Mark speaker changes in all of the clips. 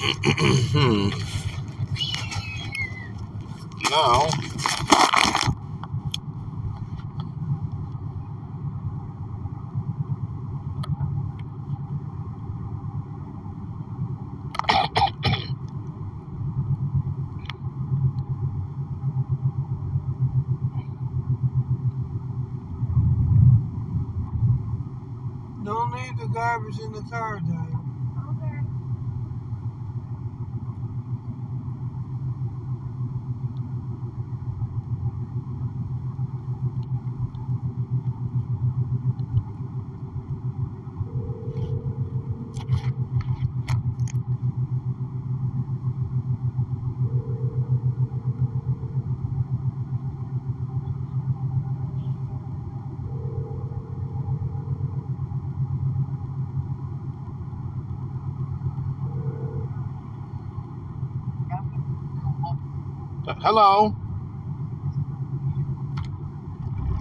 Speaker 1: hmm. Now,
Speaker 2: Don't leave the garbage in the car, Dad.
Speaker 3: Okay.
Speaker 1: Hello.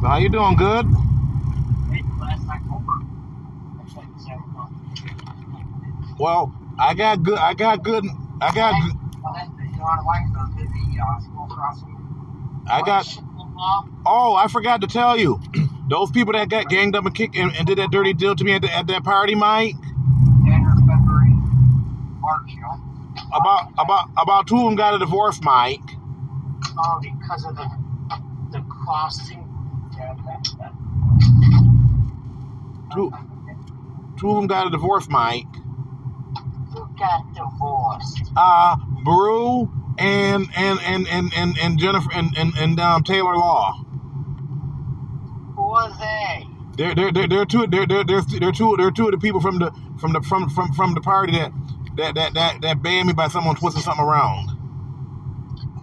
Speaker 1: How you doing? Good. Well, I got good. I got good. I got. good- I got. Oh, I forgot to tell you. Those people that got ganged up and kicked and, and did that dirty deal to me at, the, at that party, Mike. About about about two of them got a divorce, Mike.
Speaker 4: Because of the the crossing. Yeah, that, that.
Speaker 1: Two two of them got a divorce, Mike.
Speaker 4: Who got divorced?
Speaker 1: Uh, Brew and and and and and, and Jennifer and and, and um, Taylor Law.
Speaker 4: Who are they?
Speaker 1: They're they're they're, they're two they're, they're they're they're two they're two of the people from the from the from from from the party that that that that, that banned me by someone twisting something around.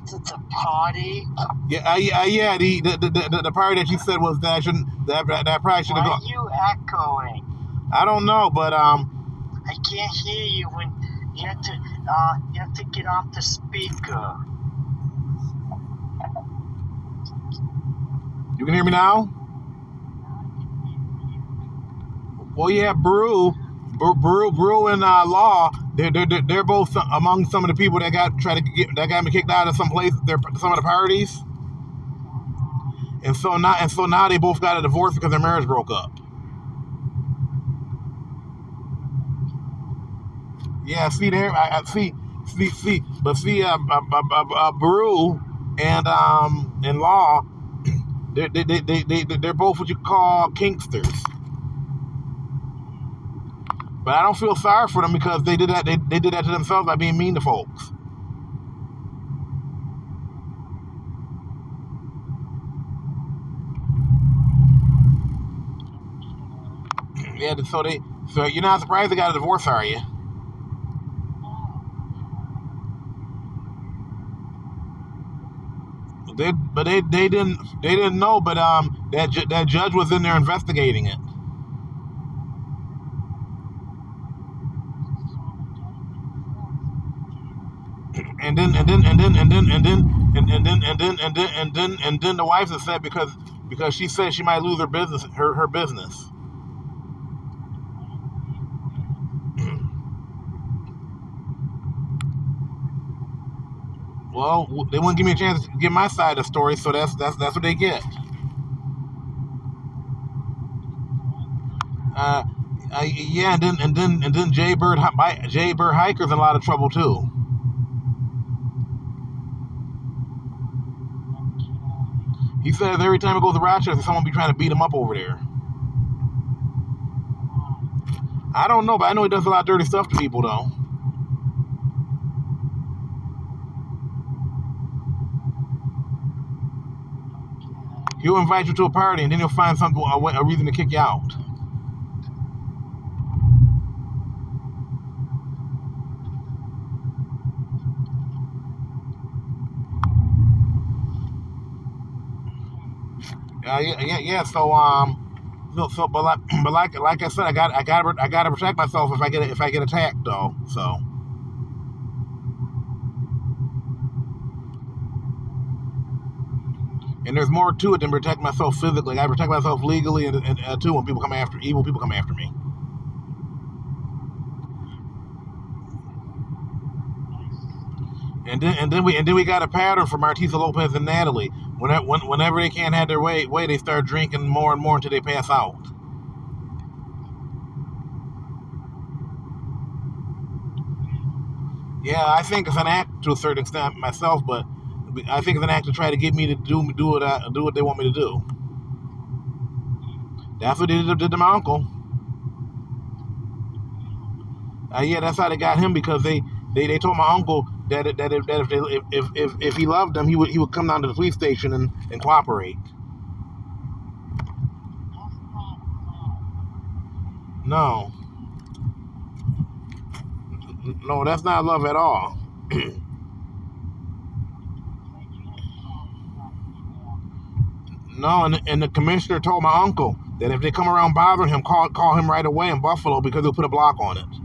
Speaker 4: It's a party.
Speaker 1: Yeah, uh, yeah, uh, yeah. The the, the the party that you said was that I shouldn't that that, that probably should
Speaker 4: Why
Speaker 1: have
Speaker 4: are you echoing?
Speaker 1: I don't know, but um,
Speaker 4: I can't hear you when you have to. Uh, you have to get off the speaker.
Speaker 1: you can hear me now. Well, yeah, Brew, Brew, and uh, Law, they're, they're they're they're both among some of the people that got tried to get that got me kicked out of some place, their some of the parties. And so now, and so now they both got a divorce because their marriage broke up. Yeah, see there, I, I see, see, see, but see, uh, uh, uh, uh, uh, Brew and um and Law, they they they they they they're both what you call kinksters. But I don't feel sorry for them because they did that. They, they did that to themselves by being mean to folks. Yeah, so they. So you're not surprised they got a divorce, are you? They, but they, they didn't they didn't know. But um, that that judge was in there investigating it. And then and then and then and then and then and, and then and then and then and then and then the wife is upset because because she said she might lose her business her, her business. Well, they wouldn't give me a chance to get my side of the story, so that's that's that's what they get. Uh, uh yeah, and then and then and then Jay Bird Jay Bird Hiker's in a lot of trouble too. He says every time he goes to Rochester, someone be trying to beat him up over there. I don't know, but I know he does a lot of dirty stuff to people, though. He'll invite you to a party, and then he'll find something a, a reason to kick you out. Yeah, yeah, yeah. So, um, so, so but like, but like, like I said, I got, I got, I got to protect myself if I get, if I get attacked, though. So, and there's more to it than protect myself physically. I protect myself legally, and, and uh, too when people come after, evil people come after me. And then and then we and then we got a pattern from Martisa Lopez and Natalie. Whenever when, whenever they can't have their way, way they start drinking more and more until they pass out. Yeah, I think it's an act to a certain extent myself, but I think it's an act to try to get me to do do what I, do what they want me to do. That's what they did, did to my uncle. Uh, yeah, that's how they got him because they they, they told my uncle that that if, that if, they, if if if he loved them, he would he would come down to the police station and, and cooperate. No, no, that's not love at all. No, and, and the commissioner told my uncle that if they come around bothering him, call call him right away in Buffalo because he'll put a block on it.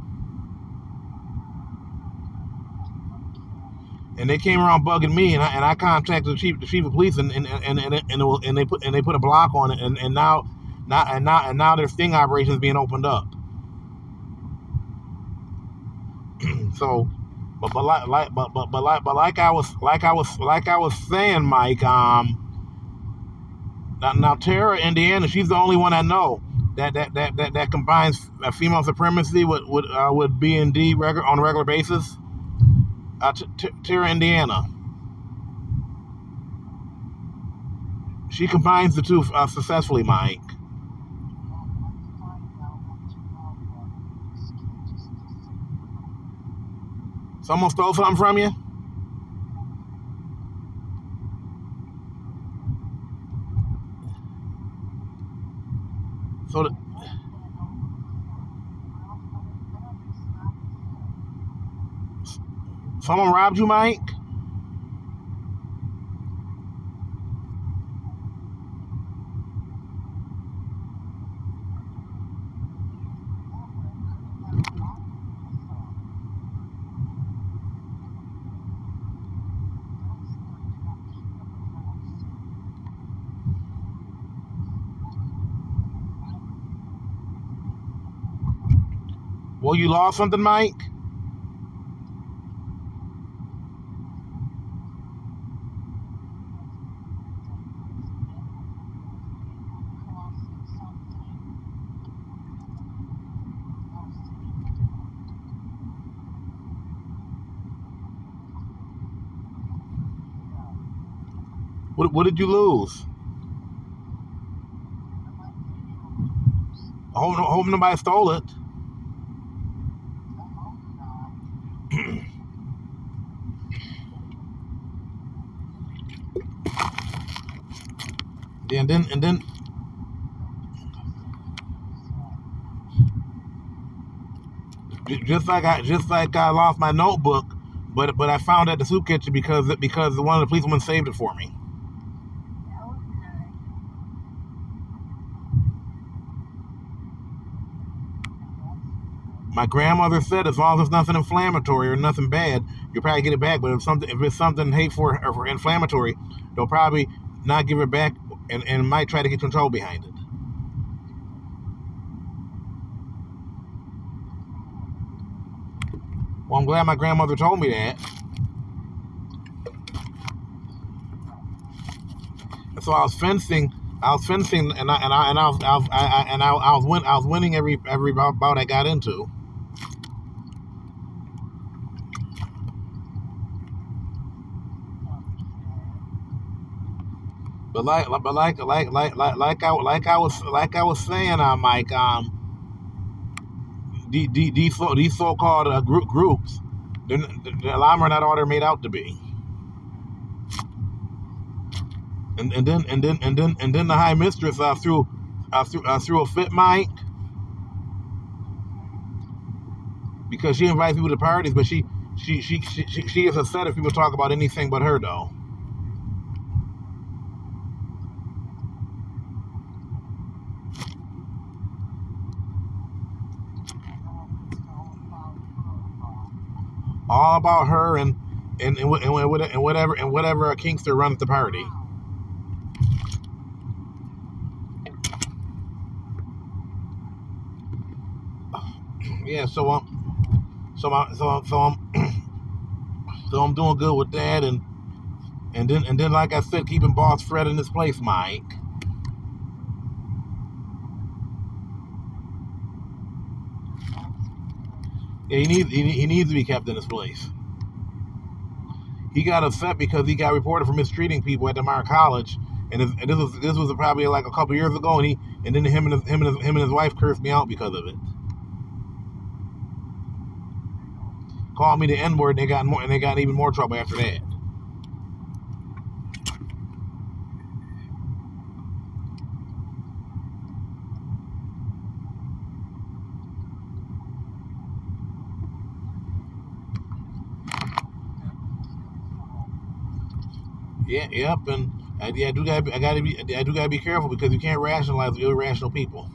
Speaker 1: And they came around bugging me, and I, and I contacted the chief the chief of police, and and and and, and, it and they put and they put a block on it, and, and now now and now and now their sting operation is being opened up. So, but but like like but but but like but like I was like I was like I was saying, Mike. Um, now, now Tara, Indiana, she's the only one I know that that that that, that combines female supremacy with with uh, with B and D regular on a regular basis. Uh, Indiana, she combines the two uh, successfully, Mike. Someone stole something from you. So, the, someone robbed you, Mike. Well, you lost something, Mike. What, what did you lose? I hope, hope nobody stole it. And then and then just like I just like I lost my notebook, but but I found it at the soup kitchen because because one of the policemen saved it for me. My grandmother said as long as it's nothing inflammatory or nothing bad, you'll probably get it back. But if something if it's something hateful or, or inflammatory, they'll probably not give it back and, and might try to get control behind it. Well, I'm glad my grandmother told me that. And so I was fencing. I was fencing, and I and I and I was I, I, and I, I was win, I was winning every every bout I got into. But like but like like like like like I like I was like I was saying, uh, Mike. Um, the- the- these so these so-called uh, group groups, they're, n- the Lama are not all they're made out to be. And and then and then and then and then the high mistress uh, threw uh, threw uh, threw a fit, Mike, because she invites people to parties, but she she she she, she, she is upset if people talk about anything but her, though. All about her and and and, and, and whatever and whatever a kinkster runs the party. Yeah. So um. So my so so um. So I'm doing good with that, and and then and then like I said, keeping Boss Fred in his place, Mike. He needs he, he needs to be kept in his place. He got upset because he got reported for mistreating people at Demar College, and, his, and this was this was probably like a couple years ago, and he and then him and his, him and his, him and his wife cursed me out because of it. Called me the N word, and they got more, and they got even more trouble after that. Yeah, yep, and I, yeah, I do gotta, be, I gotta be, I do gotta be careful because you can't rationalize with irrational people.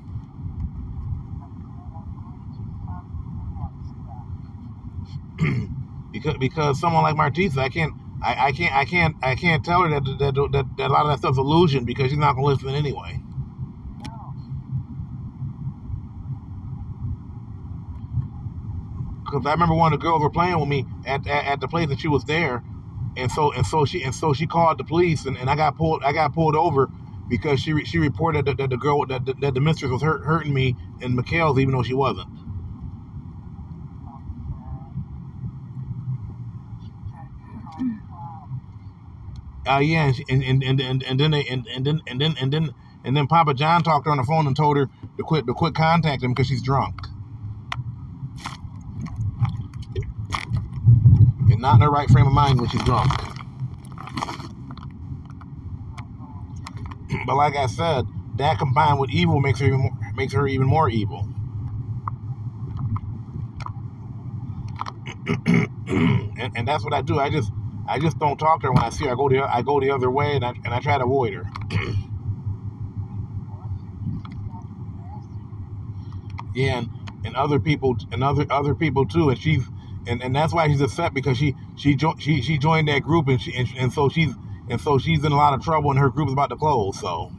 Speaker 1: because because someone like Martisa, I can't, I, I can't, I can't, I can't tell her that that, that that a lot of that stuff's illusion because she's not gonna listen anyway. Because I remember one of the girls were playing with me at, at at the place that she was there, and so and so she and so she called the police, and, and I got pulled, I got pulled over because she she reported that, that the girl that, that, the mistress was hurt, hurting me in McHale's even though she wasn't. Uh, yeah, and, and, and, and, and and then they and, and then and then and then and then Papa John talked her on the phone and told her to quit to quit contacting him because she's drunk not in her right frame of mind when she's drunk. But like I said, that combined with evil makes her even more, makes her even more evil. and, and that's what I do. I just I just don't talk to her when I see her. I go the I go the other way and I and I try to avoid her. Yeah, and, and other people and other other people too. And she's and, and that's why she's upset because she she jo- she she joined that group and she and, and so she's and so she's in a lot of trouble and her group is about to close. So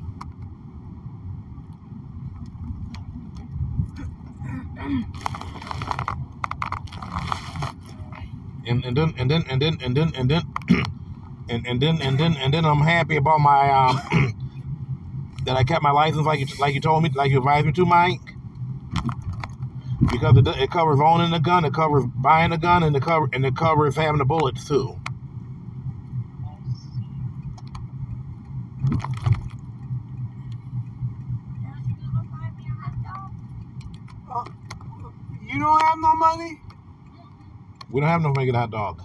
Speaker 1: and and then and then and then and then and then and, and then and then and then I'm happy about my um that I kept my license like you like you told me like you advised me to, Mike. Because it, it covers owning a gun, it covers buying a gun, and it cover and it covers having the bullets too.
Speaker 2: Uh, you don't have no money?
Speaker 1: We don't have no money to get a hot dog.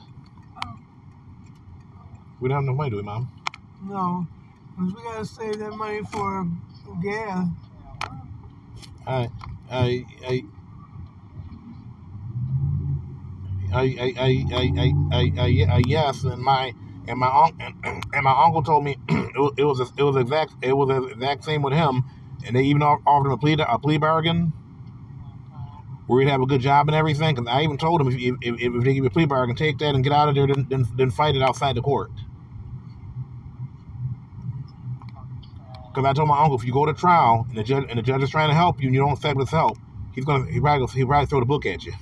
Speaker 1: We don't have no money, do we, Mom?
Speaker 2: No. 'Cause we gotta save that money for gas.
Speaker 1: I, I, I, I, I, I, I, I, I, I yes, and my and my uncle and my uncle told me it was it was, exact it was the exact same with him, and they even offered him a plea a plea bargain where he'd have a good job and everything. Because I even told him if, if, if, if they give you a plea bargain, take that and get out of there, then then, then fight it outside the court. Because I told my uncle if you go to trial and the judge and the judge is trying to help you and you don't accept his help, he's gonna he probably he probably throw the book at you.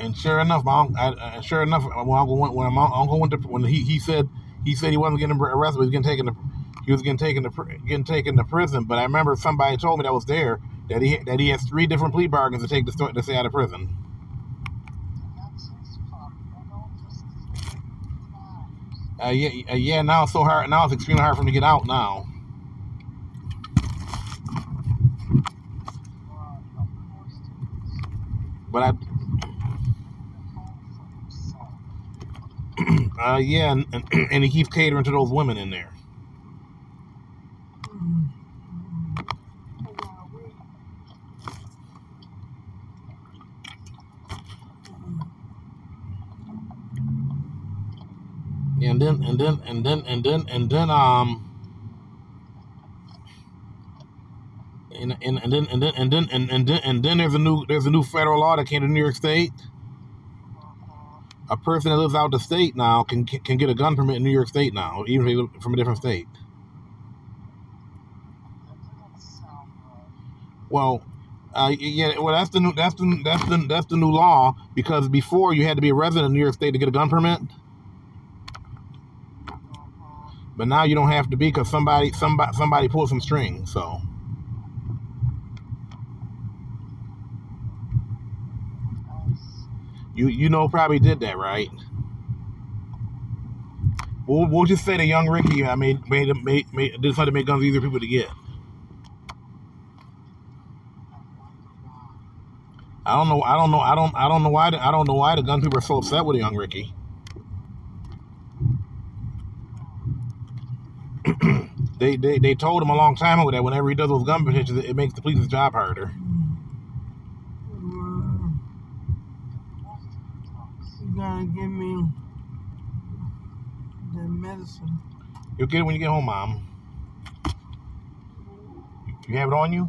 Speaker 1: And, sure enough, my uncle, I, I, sure enough, when uncle went when my uncle went to when he, he said he said he wasn't getting arrested, he was getting taken to he was getting taken to getting taken to prison. But I remember somebody told me that was there that he that he has three different plea bargains to take to, to stay out of prison. Uh, yeah, uh, yeah. Now it's so hard. Now it's extremely hard for him to get out. Now, but I, uh, yeah, and, and, and he keeps catering to those women in there. And then and then and then and then and then um and and, and then and then and then and, and then and then there's a new there's a new federal law that came to New York State. A person that lives out the state now can can get a gun permit in New York State now, even if they from a different state. Well, uh, yeah, well, that's the new that's the that's the that's the new law because before you had to be a resident of New York State to get a gun permit, but now you don't have to be because somebody somebody somebody pulled some strings. So you you know probably did that right. We'll, we'll just say that young Ricky I made made made, made something to make guns easier for people to get. I don't know. I don't know. I don't. I don't know why. The, I don't know why the gun people are so upset with young Ricky. They, they they told him a long time ago that whenever he does those gun petitions, it makes the police's job harder.
Speaker 2: Uh, you gotta give me the medicine.
Speaker 1: You'll get it when you get home, mom. You have it on you.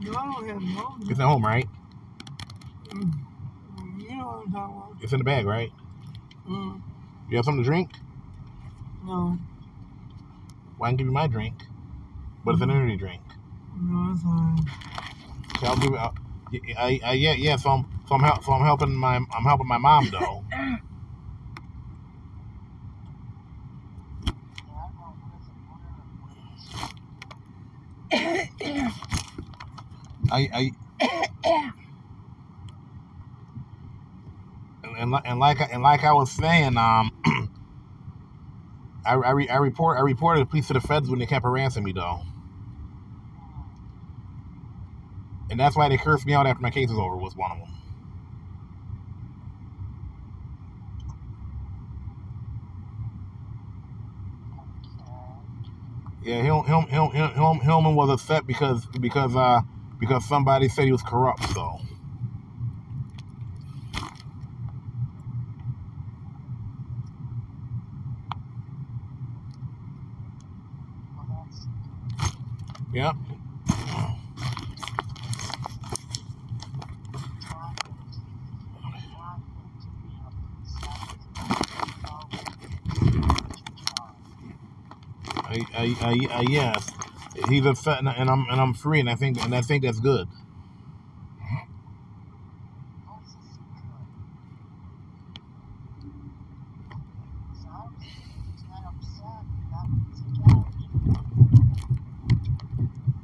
Speaker 2: No, I don't have no.
Speaker 1: It's at home, right?
Speaker 2: Mm. You know what I'm talking about.
Speaker 1: It's in the bag, right?
Speaker 2: Mm.
Speaker 1: You have something to drink?
Speaker 2: No,
Speaker 1: Well, I can give you my drink, but it's an energy drink.
Speaker 2: no, it's fine.
Speaker 1: So I'll give it. I'll, I, I, yeah, yeah. So I'm, so I'm, help, so I'm helping my, I'm helping my mom though. I, I, and, and, and like I- and like I was saying, um, I, I, re, I report I reported the police to the feds when they kept harassing me though, and that's why they cursed me out after my case was over. Was one of them. Yeah, Hil, Hil, Hil, Hil, Hil, Hillman was upset because because uh because somebody said he was corrupt. So yeah, I, yes, he's upset and, I'm and I'm free and I think and I think that's good.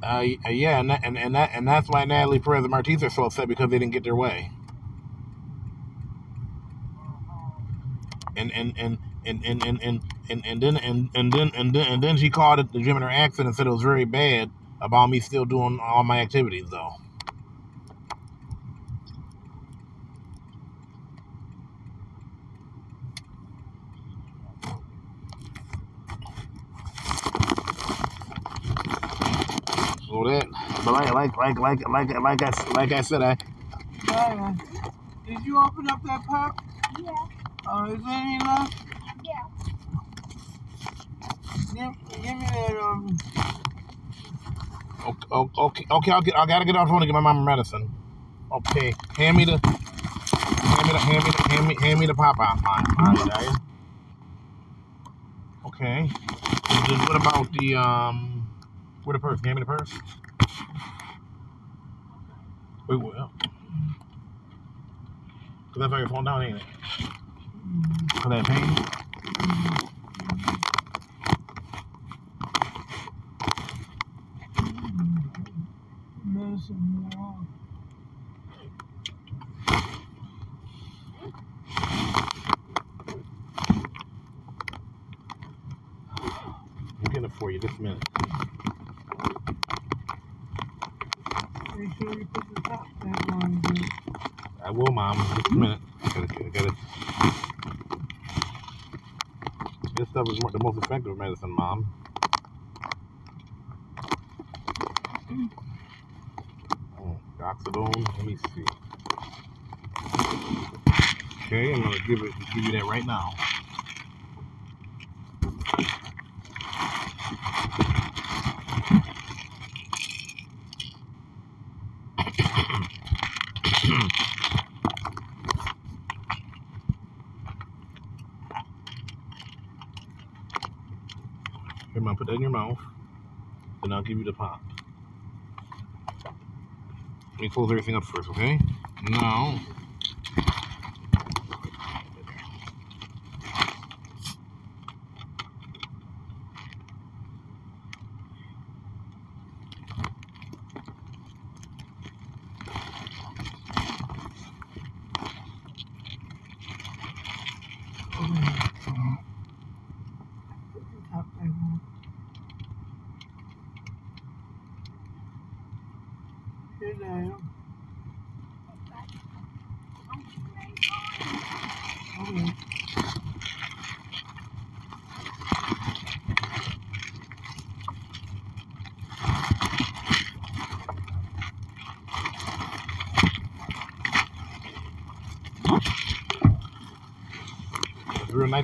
Speaker 1: Uh, yeah, and that, and and that and that's why Natalie Perez and Martinez are so upset because they didn't get their way. And and and and and and and, and, and then and, and then and then and then she called it the gym in her accident and said it was very bad about me still doing all my activities though. So that, but like like like like like like I like I said, I
Speaker 2: Diana, did you open up that pop?
Speaker 3: Yeah,
Speaker 2: Uh, is there any left?
Speaker 3: yeah.
Speaker 2: Give, give me that, um,
Speaker 1: okay okay okay I'll get I gotta get off the phone to get my mom medicine. Okay, hand me the hand me the hand me the hand me hand me the pop out line. Okay. And then what about the um? Where the purse? Hand me the purse. Wait, what? Cause that's how you're falling down, ain't it? For that pain.
Speaker 2: medicine. Yeah.
Speaker 1: I'm getting it for you this minute.
Speaker 2: Make sure you put the top back on again.
Speaker 1: Um, a minute. I gotta, I gotta. This stuff is the most effective medicine, mom. Oh. Let me see. Okay, I'm gonna give it, give you that right now. give pop. Let me close everything up first, okay? Now,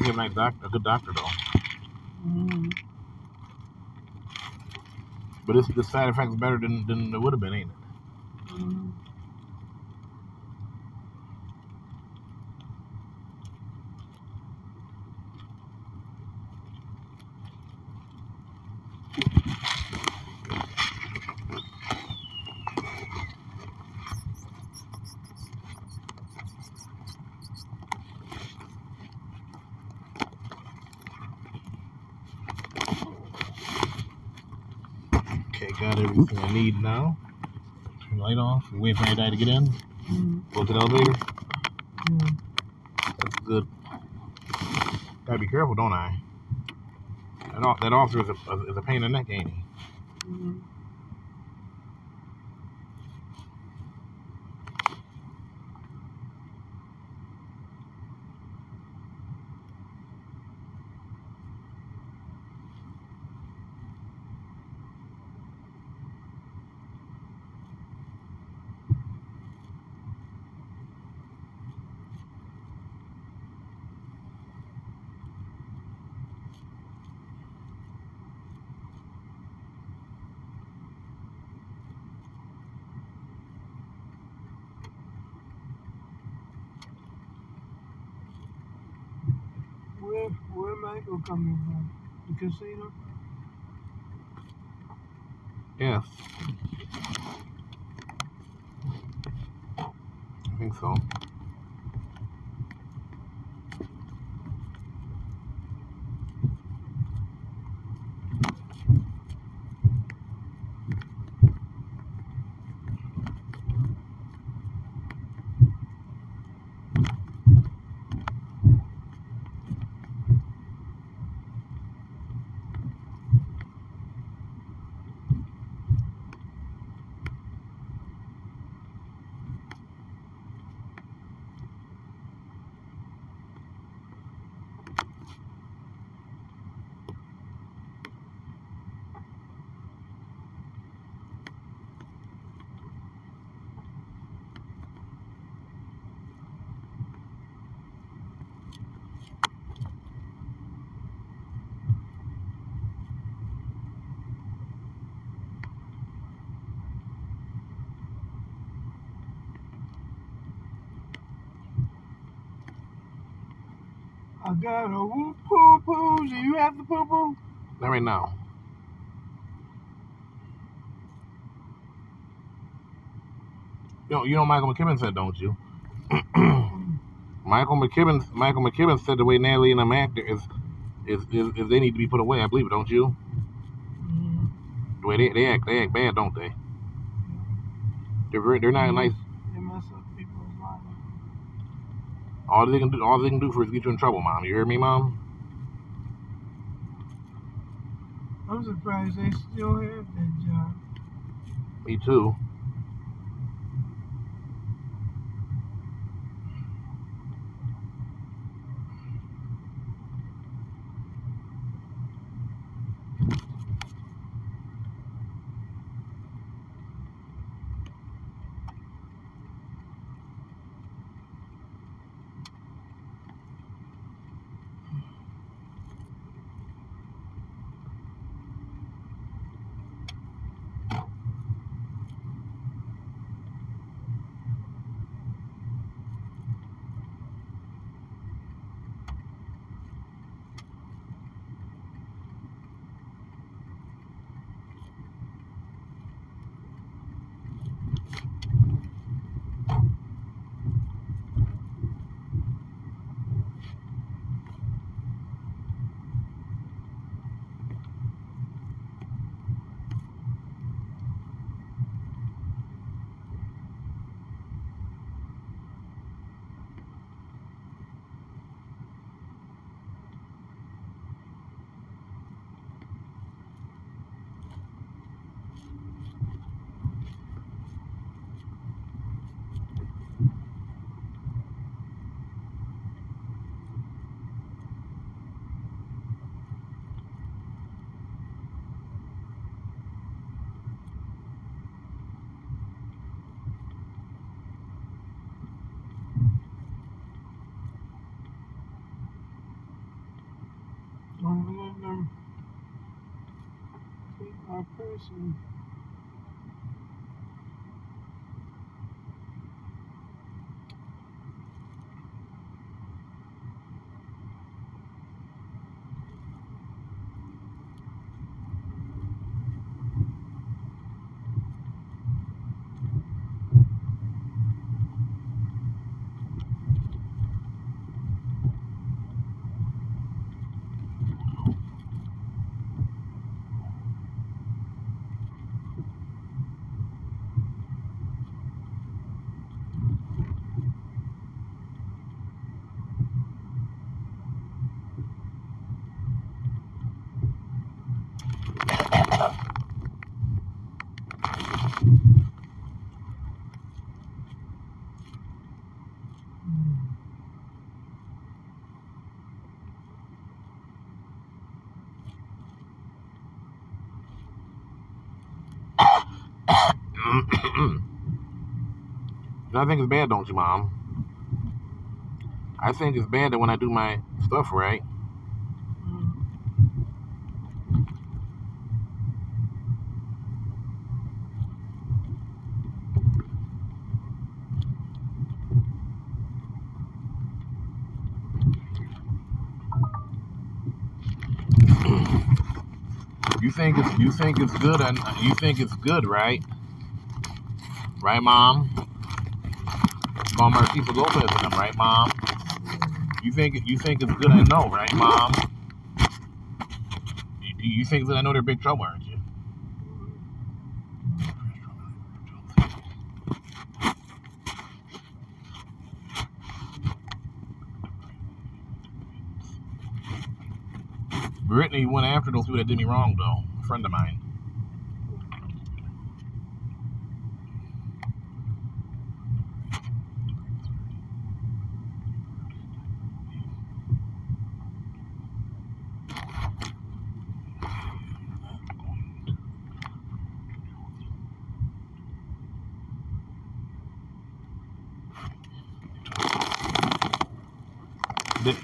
Speaker 1: it's nice a nice doctor, a good doctor though.
Speaker 2: Mm-hmm.
Speaker 1: But this this side effects better than than it would have been, ain't it?
Speaker 2: Mm-hmm.
Speaker 1: Okay, got everything I need now. Turn the light off. Wait for everybody to get in.
Speaker 2: Mm-hmm.
Speaker 1: Go to the elevator.
Speaker 2: Yeah.
Speaker 1: That's good. Gotta be careful, don't I? That, that officer is a, is a pain in the neck, ain't he?
Speaker 2: Mm-hmm. Where where Michael coming from? The casino?
Speaker 1: Yes. I think so.
Speaker 2: Got a whoop poo poo. Do you have the poo poo?
Speaker 1: Not right now. You know, you know Michael McKibben said, don't you? Michael McKibben Michael McKibben said the way Natalie and them act is is, is, is they need to be put away. I believe it, don't you?
Speaker 2: Mm-hmm.
Speaker 1: The way they, they act, they act bad, don't they? They're very, they're not nice.
Speaker 2: They mess up people's lives.
Speaker 1: All they can do, all they can do for is get you in trouble, mom. You hear me, mom?
Speaker 2: I'm surprised they still have that job.
Speaker 1: Me too. I think it's bad, don't you, Mom? I think it's bad that when I do my stuff right, you think it's you think it's good, and you think it's good, right? Right, Mom? Mom Martisa Lopez and them, right, Mom? You think you think it's good? I know, right, Mom? You, you think that I know they're big trouble, aren't you? Brittany went after those people that did me wrong, though. A friend of mine.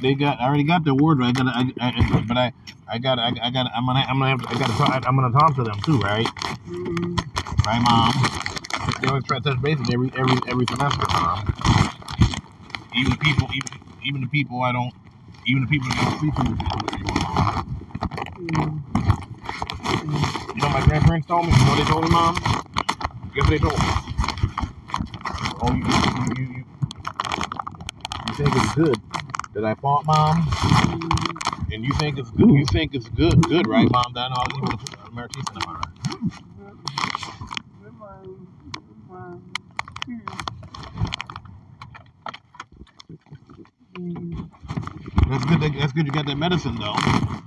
Speaker 1: They, got. I already got the word right. I got. I, I, but I. I got. I, I got. I'm gonna. I'm gonna have. To, I got to. I'm gonna talk to them too, right?
Speaker 2: Mm,
Speaker 1: Right, mom. They always try to touch base every every every semester, mom. Even people, even even the people I don't, even the people that don't speak to me.
Speaker 2: mm,
Speaker 1: You know, my grandparents told me. You know what they told me, mom? Guess what they told me? Oh, you you, you, you think it's good that I fought, mom? And you think it's good? You think it's good, good, right, mom? That all.
Speaker 2: They're my, my peers. Mm,
Speaker 1: That's good. That, that's good. You got that medicine though.
Speaker 2: mm.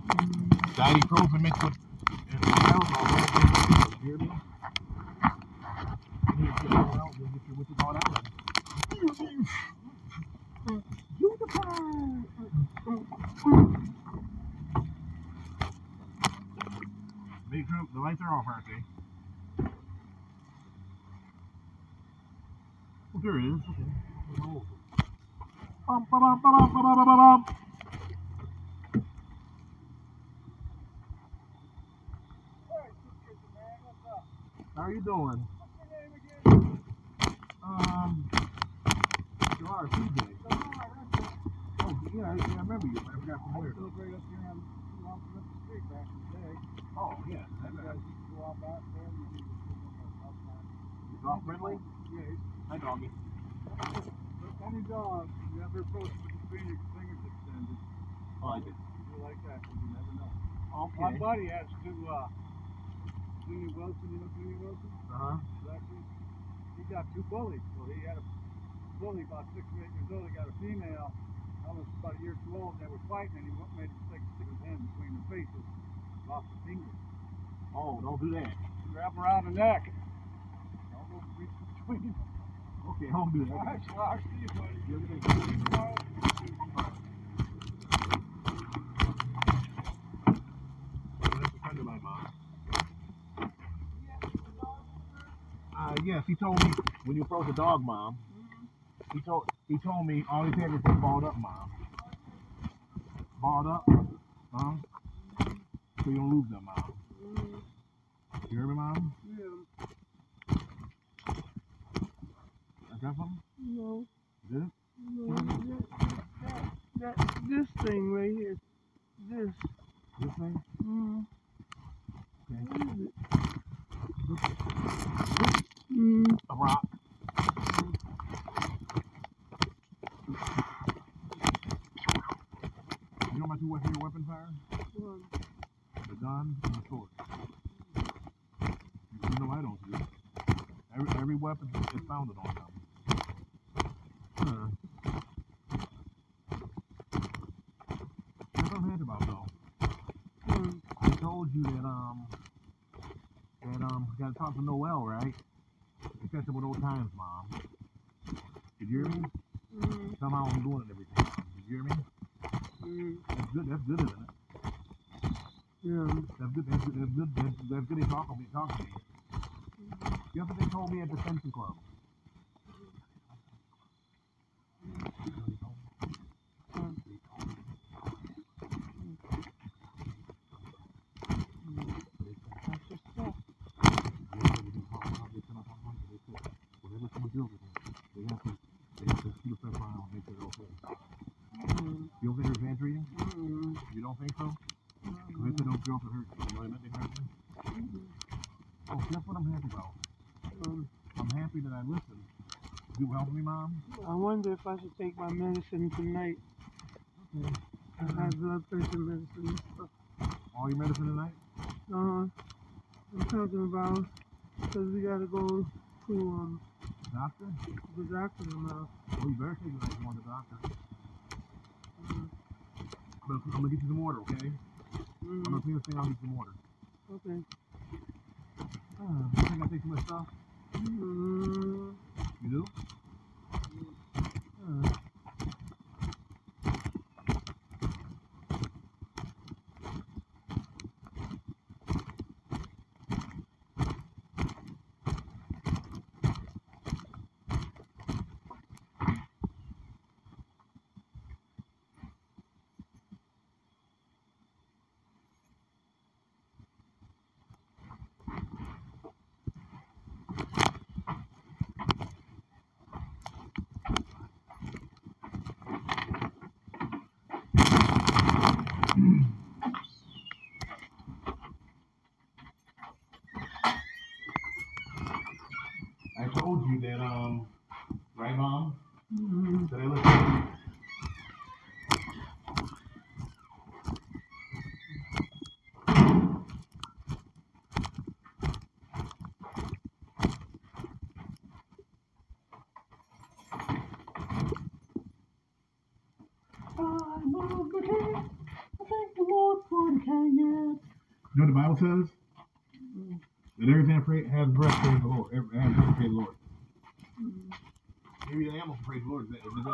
Speaker 1: The ibuprofen mixed with. You hear? You need to get it out. You'll get your what's it called out. Make sure the lights are off, aren't they? Oh, there it is. Okay. Oh. Bum, ba, bum, ba, bum, ba, bum, ba, bum, bum. How are you doing? Um, you are CJ. Oh, yeah, I, yeah, I remember you. I forgot from where. Oh, yeah. Dog friendly? Hi, doggy.
Speaker 3: Any dog, you ever approach with the finger, fingers extended,
Speaker 1: Oh, I did.
Speaker 3: you like that, 'cause you never know.
Speaker 1: Okay.
Speaker 3: My buddy has two, uh, Junior Wilson, you know Junior Wilson?
Speaker 1: Uh-huh.
Speaker 3: He got two bullies, so he had a bully about six or eight years old, he got a female, almost about a year too old, and they were fighting, and he went- made a mistake, of sticking his hand between their faces, lost the finger.
Speaker 1: Oh, don't do that.
Speaker 3: Grab around the neck. Don't go reach between.
Speaker 1: Okay, don't do that.
Speaker 3: Alright, well, I'll see you, buddy.
Speaker 1: You're gonna-
Speaker 3: Tomorrow.
Speaker 1: That's a friend of mine, Mom. Uh, yes, he told me when you approach the dog, Mom. He told he told me all his head was balled up, Mom. Balled up, huh? So you don't lose them, Mom. You hear me, mom?
Speaker 2: Yeah.
Speaker 1: I got something?
Speaker 2: No.
Speaker 1: It?
Speaker 2: No. That, that, that, this thing right here. This.
Speaker 1: This thing?
Speaker 2: Mm.
Speaker 1: Okay.
Speaker 2: What is it? Mm.
Speaker 1: A rock. You know my two weapons are?
Speaker 2: One.
Speaker 1: The gun and the sword. You know I don't do. Every every weapon is founded on them. Huh. That's what I'm happy about though.
Speaker 2: One.
Speaker 1: I told you that um that um I gotta talk to Noel, right? Up with old times, mom. Did you hear me?
Speaker 2: Mm.
Speaker 1: Somehow I'm doing it and everything. Did you hear me?
Speaker 2: Mm.
Speaker 1: That's good. That's good, isn't it?
Speaker 2: Yeah.
Speaker 1: That's good. That's good. That's good. That's, that's good. They talk to me. Talk to me. Guess what they told me at the fencing club?
Speaker 2: One. That's just stuff.
Speaker 1: Whatever someone deals with it, they have to, they have to shoot a fresh file and make sure they're okay.
Speaker 2: Mm.
Speaker 1: You don't think they're exaggerating?
Speaker 2: Mm.
Speaker 1: You don't think so? They said those girls that hurt you. You know, they hurt you. Oh, guess what I'm happy about?
Speaker 2: Um,
Speaker 1: I'm happy that I listened. You help me, Mom?
Speaker 2: I wonder if I should take my medicine tonight.
Speaker 1: Okay.
Speaker 2: I have blood pressure medicine and stuff.
Speaker 1: All your medicine tonight?
Speaker 2: Uh, I'm talking about because we gotta go to um
Speaker 1: Doctor?
Speaker 2: the doctor tomorrow.
Speaker 1: Oh, you better take it like you want the doctor.
Speaker 2: Mm.
Speaker 1: But I'm gonna get you some water, okay? I'm
Speaker 2: Mm.
Speaker 1: gonna clean this thing. I'll get you some water.
Speaker 2: Okay.
Speaker 1: Uh, I think I take too much stuff.
Speaker 2: Mm.
Speaker 1: You do? Uh, I told you that, um, right, Mom?
Speaker 2: Mm.
Speaker 1: That I listen. I'm on. I thank the Lord for the king. You know what the Bible says? That everything pray, has breath, praise the Lord. Every, has breath, praise the Lord. Maybe the animals praise the Lord. Is that, is it?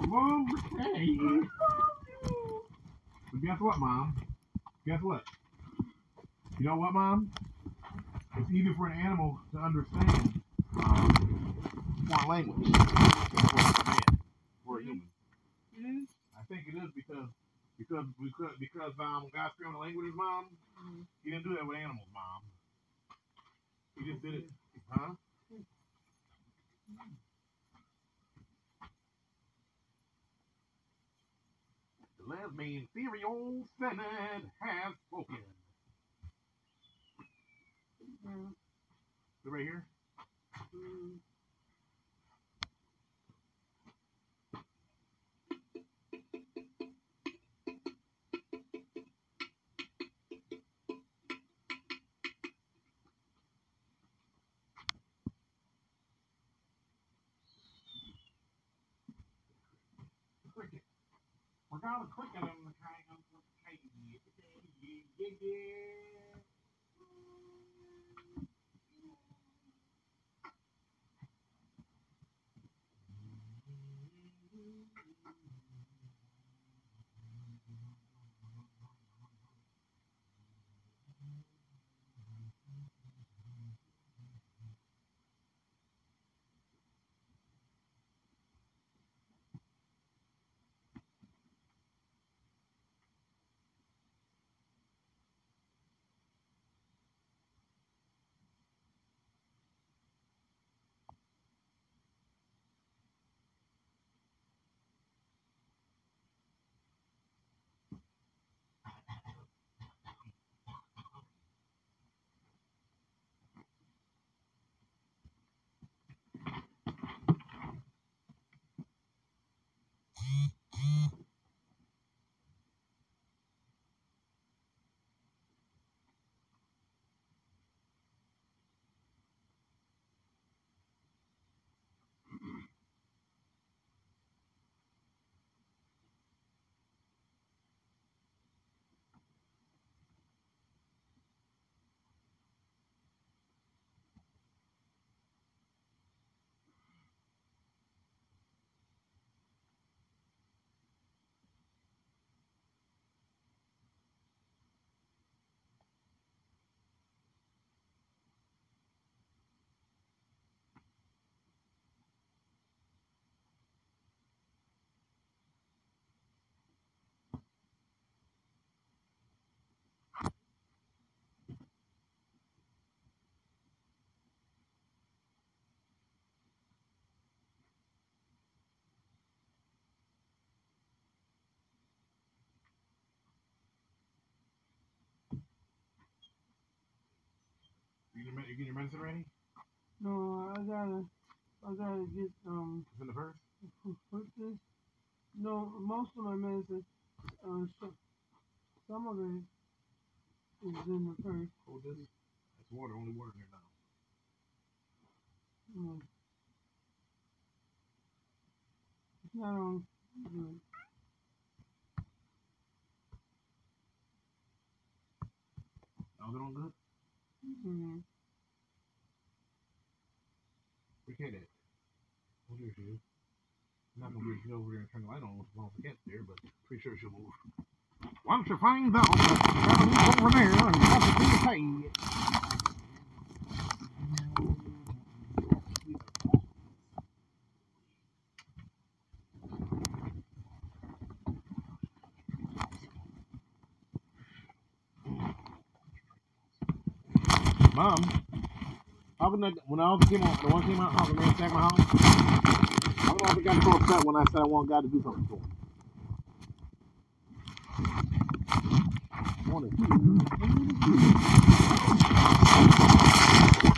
Speaker 1: I'm on the king. But guess what, Mom? Guess what? You know what, Mom? It's easy for an animal to understand um, foreign language than for a man, for a human.
Speaker 2: Yes.
Speaker 1: I think it is because because because because um God's the languages, mom. He didn't do that with animals, mom. He just did it, huh? The lesbian serial Senate has spoken.
Speaker 2: Mm.
Speaker 1: Look right here.
Speaker 2: Mm.
Speaker 1: Get your medicine ready?
Speaker 2: No, I gotta, I gotta get um,
Speaker 1: It's in the purse.
Speaker 2: what's this? No, most of my medicine, uh, so, some of it is in the purse.
Speaker 1: Hold this. That's water. Only water in there now.
Speaker 2: Mm. It's not on good.
Speaker 1: How's it on good?
Speaker 2: Mm.
Speaker 1: Can't it. Oh, there she is. I'm not gonna get over there and turn the light on once the cat's there, but pretty sure she'll move. Once you find out, gotta over there and have to be paid. Mom, how come that when I came out, the one came out, how come they attacked my house? How come I got so upset when I said I want God to do something for him? Morning. You put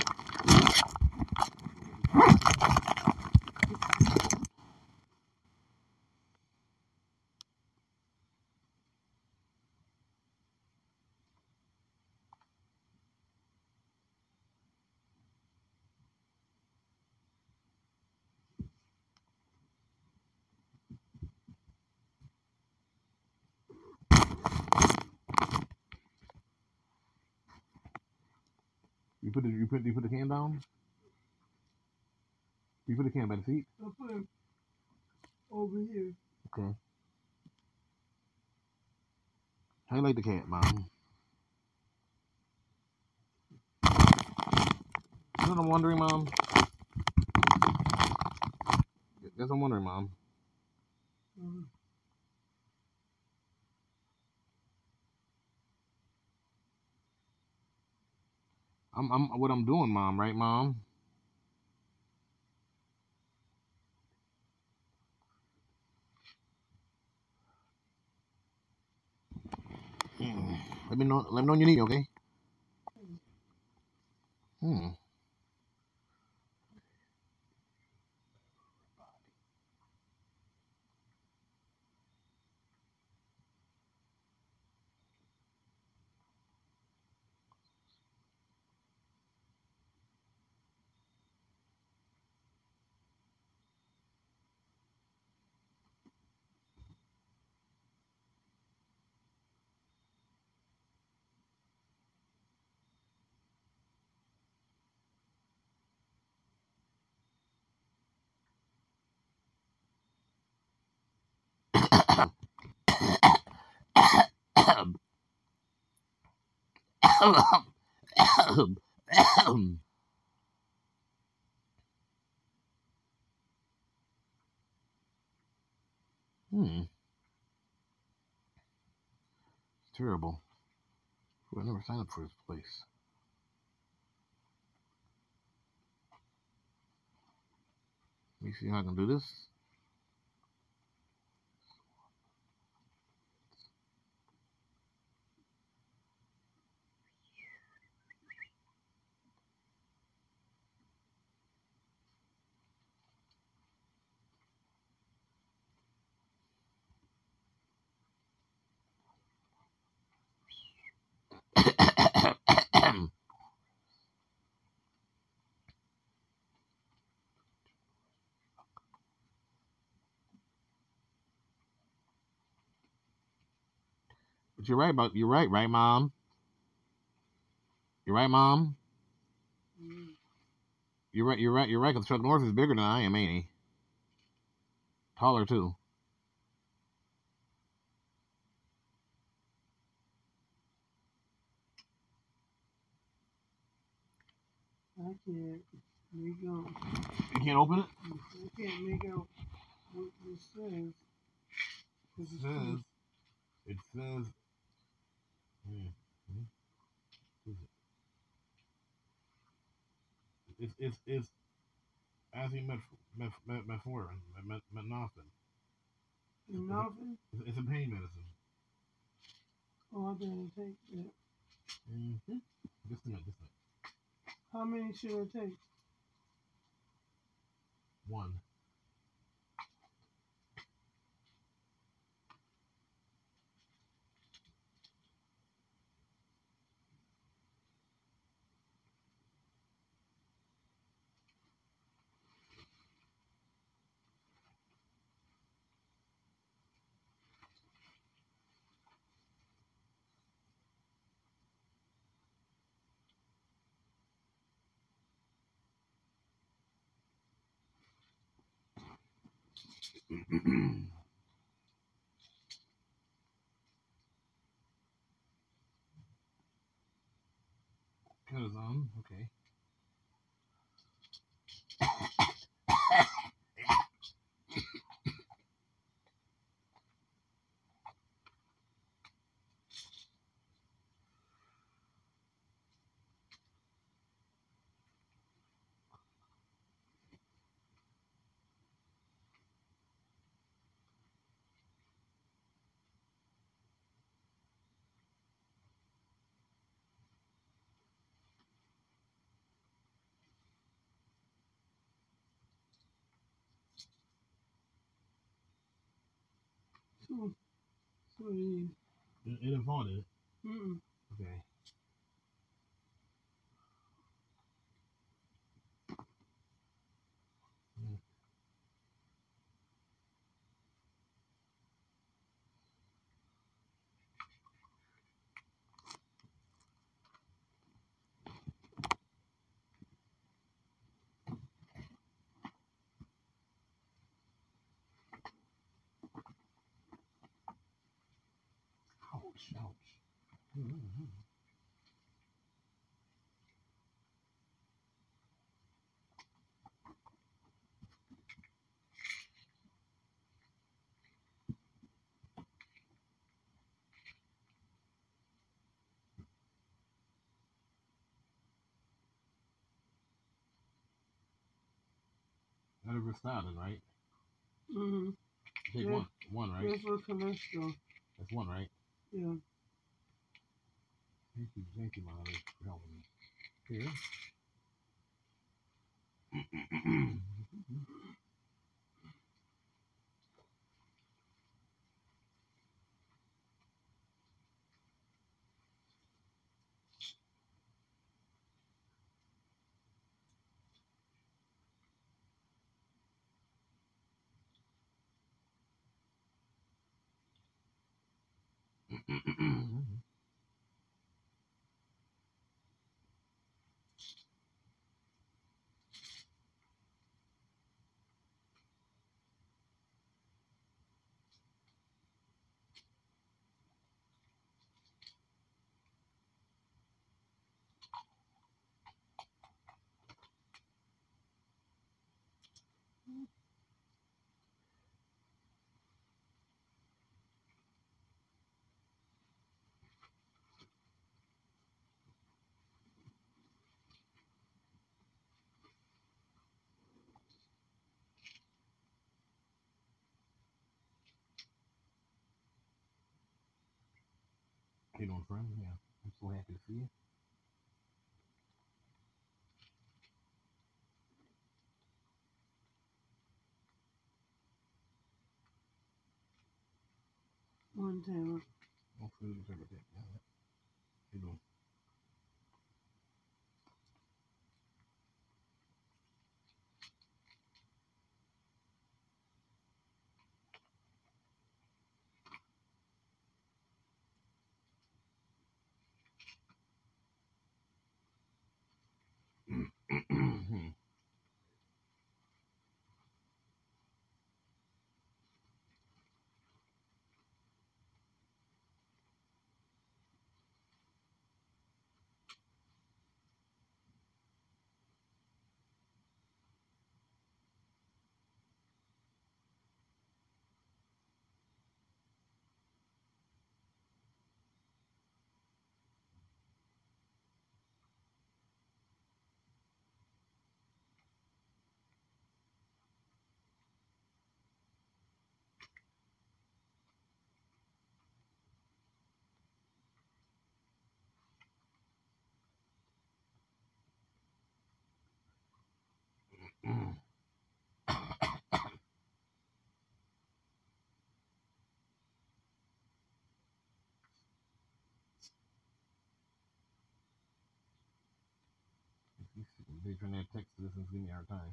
Speaker 1: the you put you put the can down. You put the can by the seat.
Speaker 2: I put it over here.
Speaker 1: Okay. How you like the cat, mom? You know what I'm wondering, mom? Guess I'm wondering, mom.
Speaker 2: Uh,
Speaker 1: I'm I'm what I'm doing, mom. Right, mom? Hmm. Let me know. Let me know when you need. Okay. Hmm. Hmm. Terrible. I never signed up for this place. Let me see how I can do this. But you're right about you're right, right, mom? You're right, mom?
Speaker 2: mm.
Speaker 1: You're right, you're right, you're right, because Chuck Norris is bigger than I am, ain't he? Taller too.
Speaker 2: I can't make out.
Speaker 1: You can't open it?
Speaker 2: I can't make out what this says.
Speaker 1: It says it says hmm, hmm, what is it? It's it's it's azimethylmetformin, metnophen.
Speaker 2: too- nothing.
Speaker 1: It's, it's a pain medicine.
Speaker 2: Oh, I didn't take that.
Speaker 1: Mm-hmm. Just a minute, just a minute.
Speaker 2: How many should I take?
Speaker 1: One. Cause um okay.
Speaker 2: Three.
Speaker 1: It, it did it?
Speaker 2: Mm-mm.
Speaker 1: Okay. That ever started, right?
Speaker 2: Mm-hmm.
Speaker 1: Take
Speaker 2: Yeah.
Speaker 1: one. One, right?
Speaker 2: That's for cholesterol.
Speaker 1: That's one, right?
Speaker 2: Yeah.
Speaker 1: Thank you, thank you, Molly, for helping me. Here. How you doing, friend? Yeah, I'm so happy to see you.
Speaker 2: One.
Speaker 1: Hopefully, you can take Yeah. How you doing? Mm. They trying to text this and give me our time.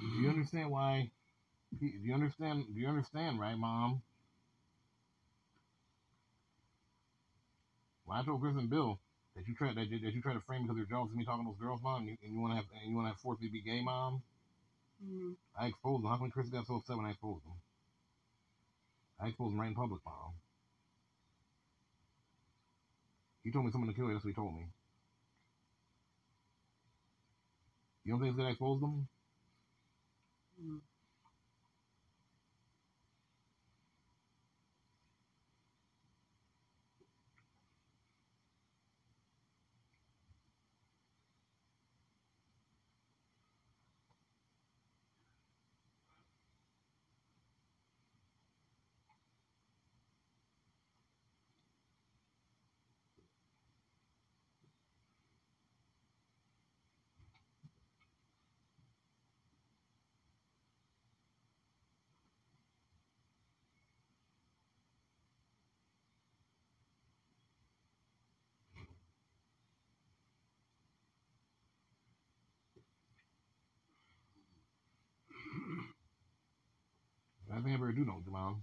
Speaker 1: Do you understand why? Do you understand? Do you understand, right, Mom? Well, I told Chris and Bill that you try that you, that you try to frame because you're jealous of me talking to those girls, Mom, and you, and you want to have and you want to have forced me to be gay, Mom.
Speaker 2: Mm-hmm.
Speaker 1: I exposed them. How come Chris got so upset when I exposed them? I exposed them right in public, Mom. He told me someone to kill you. That's what he told me. You don't think it's that I exposed them?
Speaker 2: Mm-hmm.
Speaker 1: I think better do know, Mom.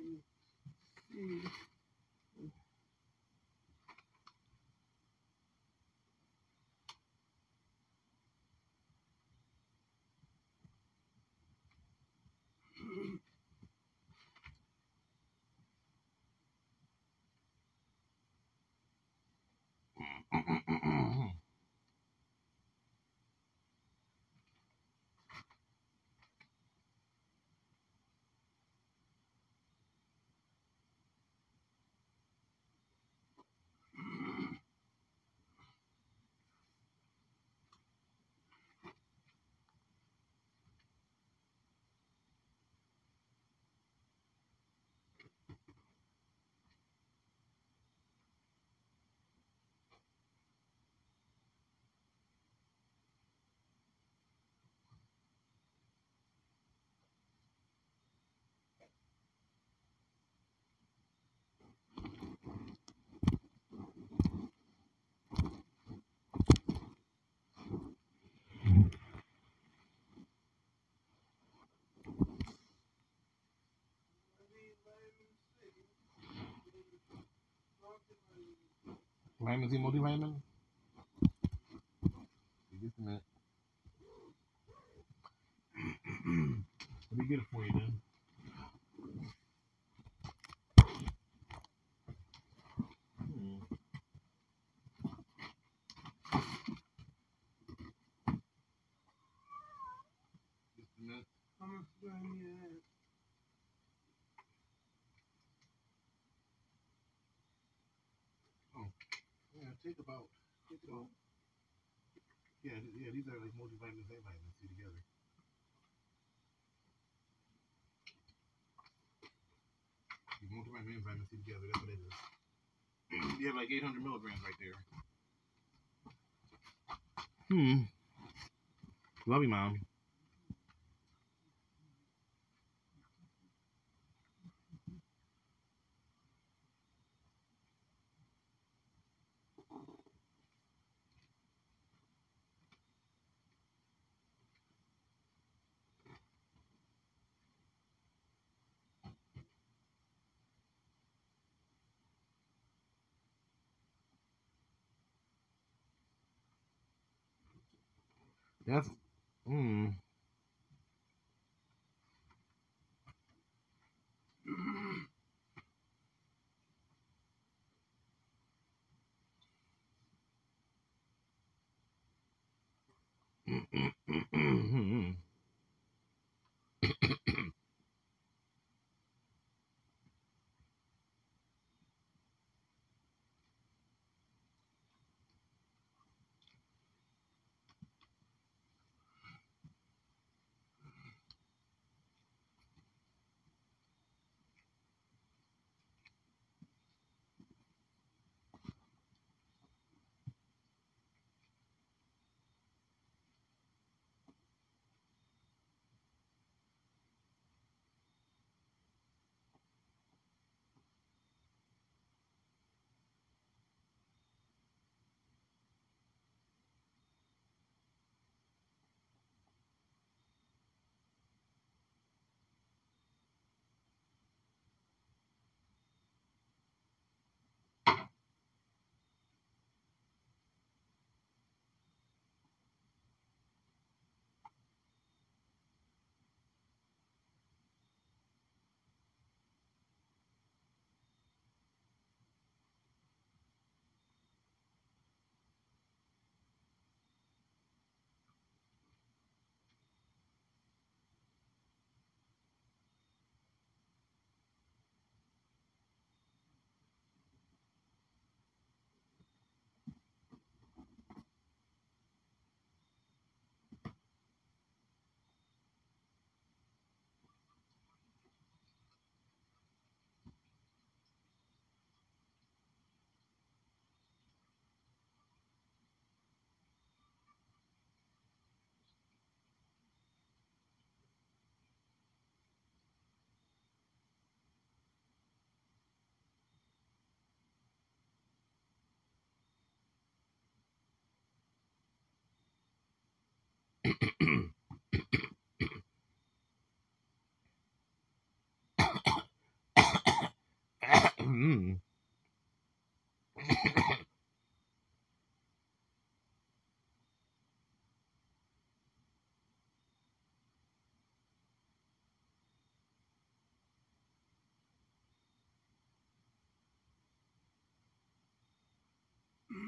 Speaker 2: Let me
Speaker 1: Vitamin Z multivitamin. Just a minute. Let me get it for you then. Just a minute.
Speaker 2: How much do I need of that?
Speaker 1: Yeah, take about, about. Yeah, yeah, these are like multivitamins and vitamin C together. These multivitamin and vitamin C together, that's what it is. you have like 800 milligrams right there. Hmm. Love you, mom. That's. Mm. Mm-mm-mm.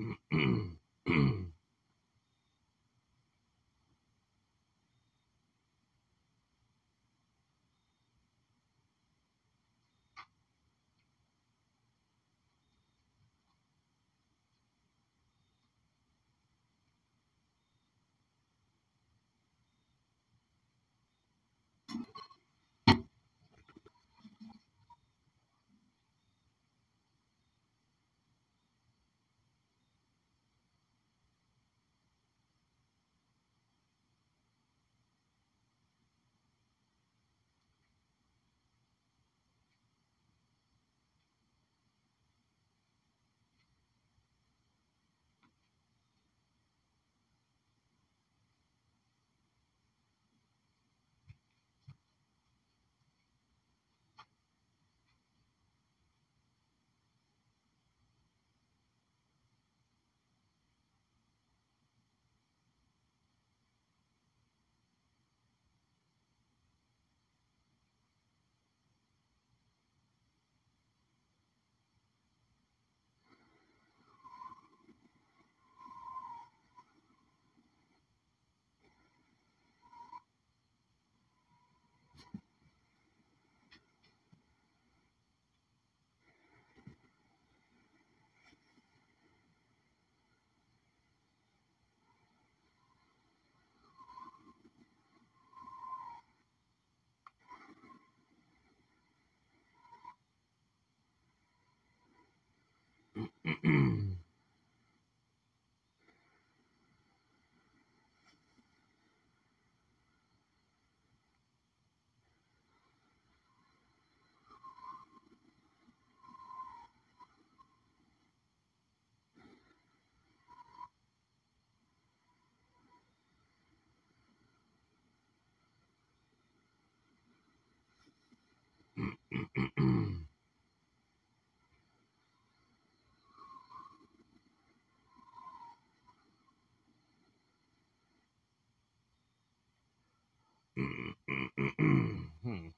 Speaker 1: mm-hmm. 嗯。Canned.
Speaker 2: Yeah. Mm. mm, mm, mm hmm.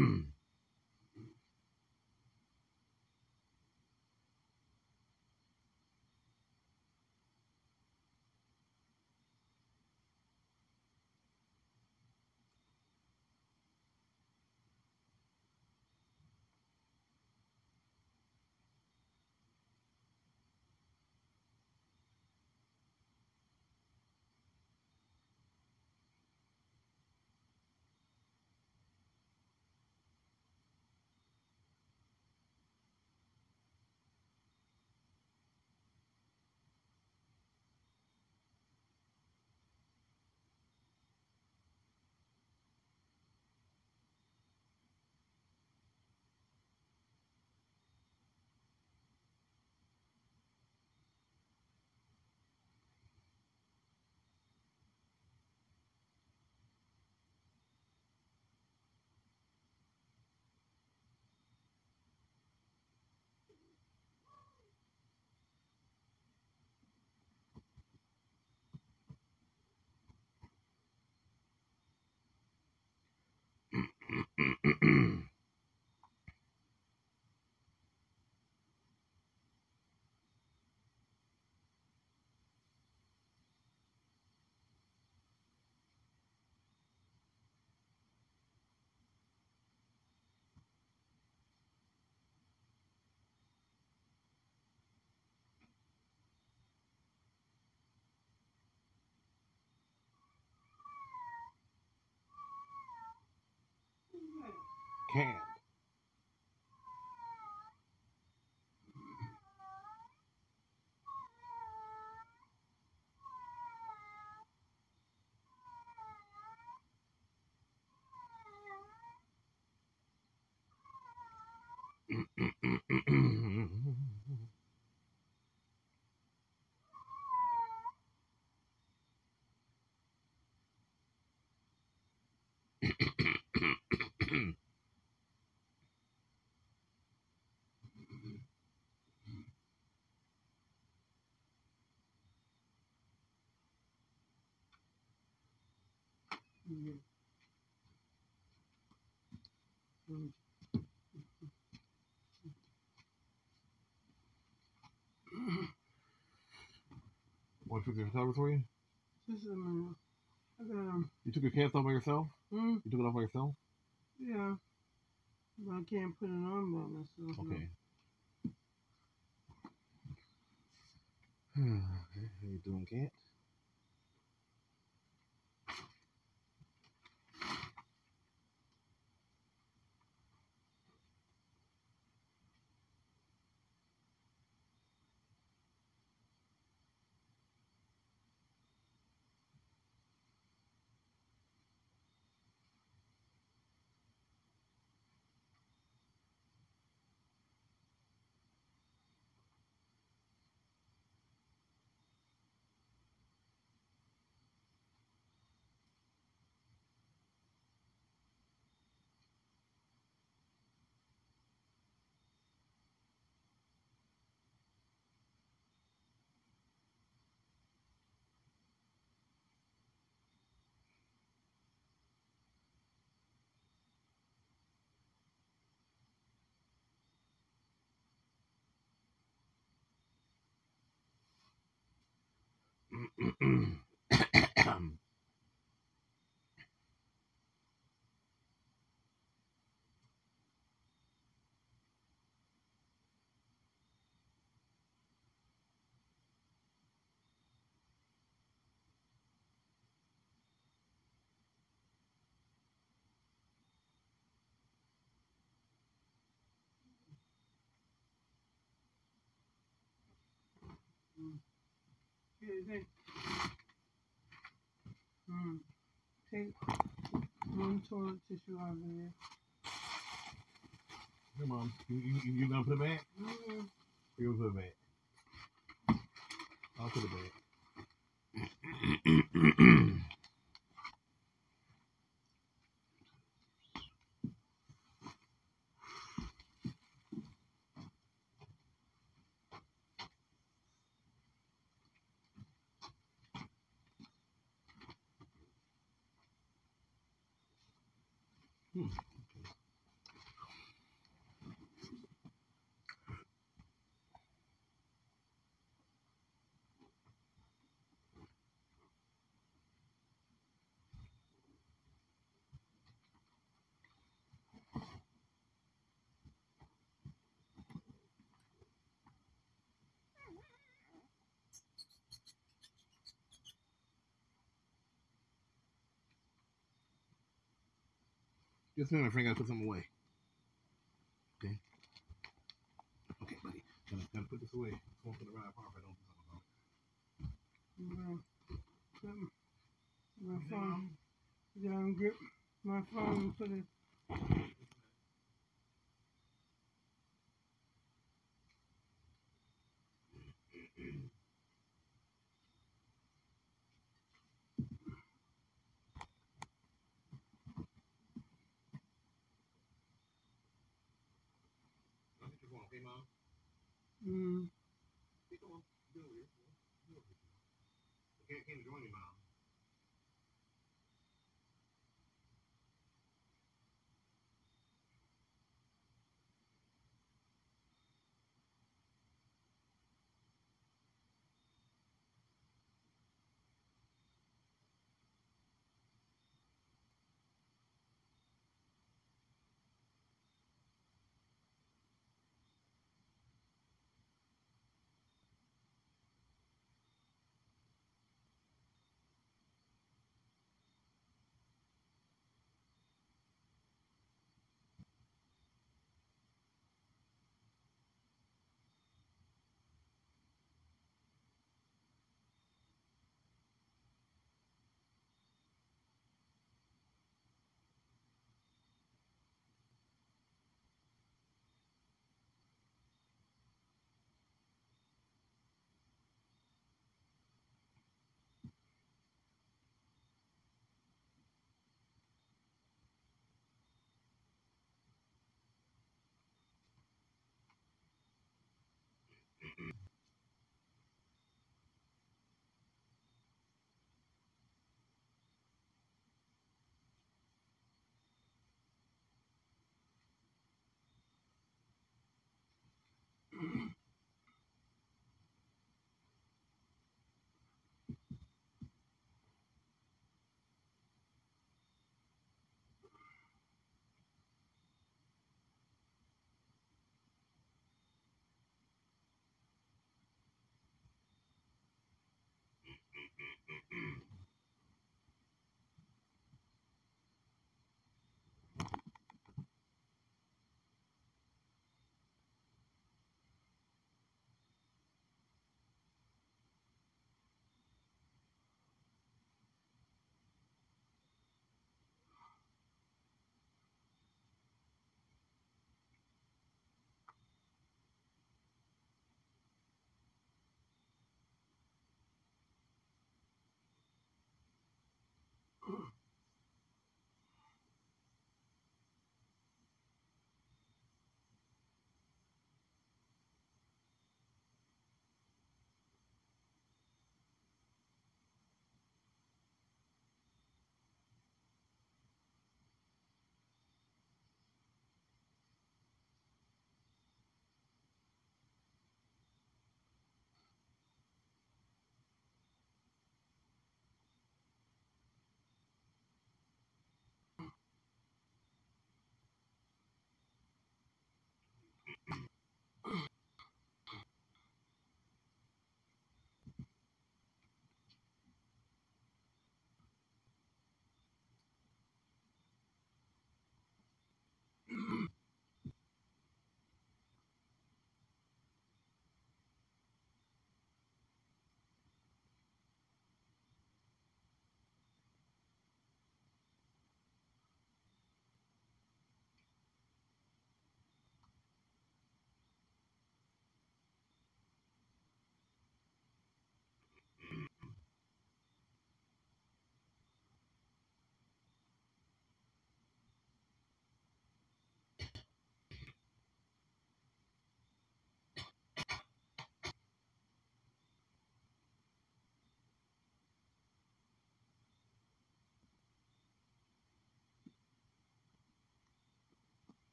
Speaker 2: can.
Speaker 1: Want to fix your photography for you?
Speaker 2: Just a minute. I got um.
Speaker 1: You took your cast off by yourself?
Speaker 2: Mm,
Speaker 1: You took it off by yourself?
Speaker 2: yeah. But I can't put it on by myself.
Speaker 1: Okay. okay. How you doing, Cat?
Speaker 2: Mm. Take one toilet tissue out of there.
Speaker 1: Hey, Mom. You, you, you, gonna put it back?
Speaker 2: Mm.
Speaker 1: You gonna put it back? I'll put it back. Just a minute, my friend. Gotta put something away. Okay. Okay, buddy. Gotta, gotta put this away. It's going to the right apart if I don't do something about it.
Speaker 2: Put um, My phone. Down grip my phone put it.
Speaker 1: I'll get your phone, okay, Mom?
Speaker 2: Mm.
Speaker 1: Hey, come on. Get over here. Get over here. Okay, came to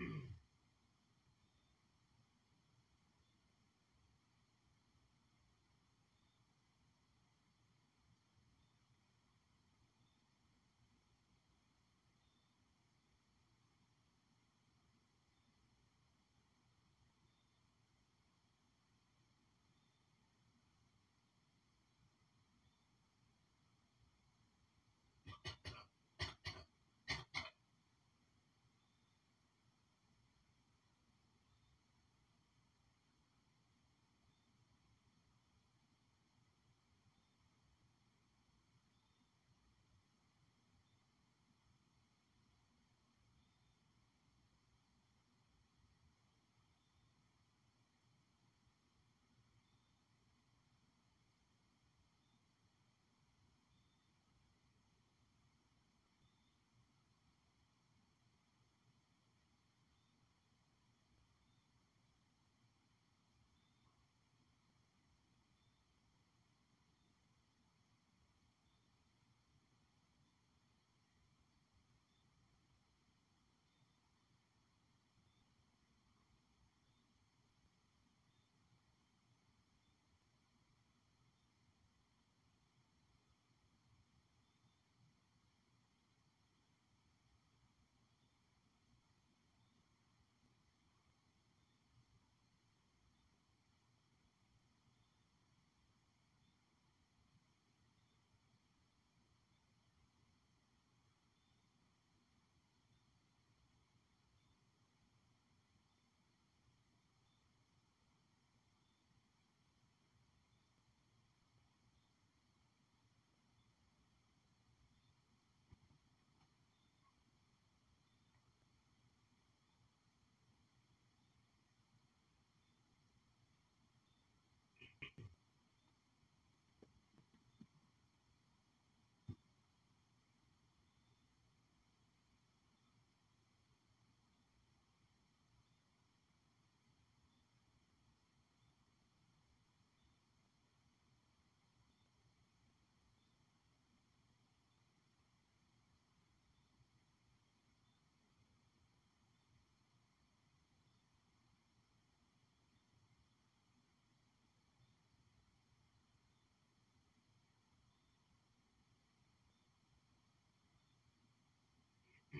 Speaker 1: Mm-hmm.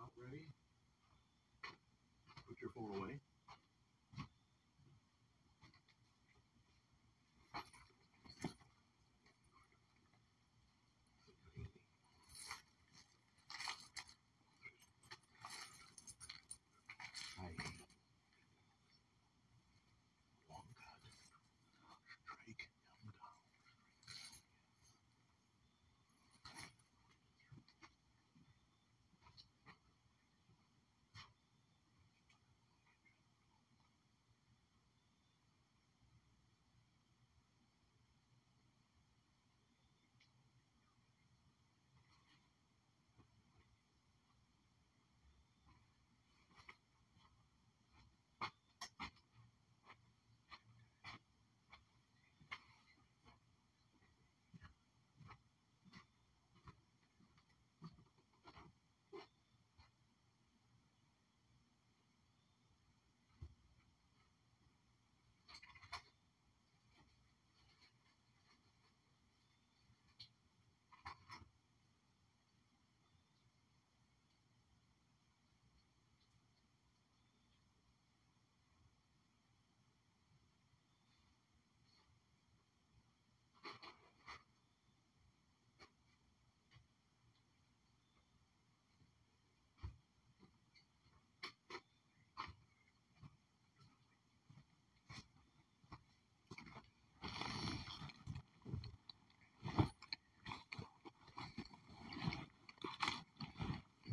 Speaker 1: out ready. Put your phone away.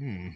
Speaker 1: Hmm.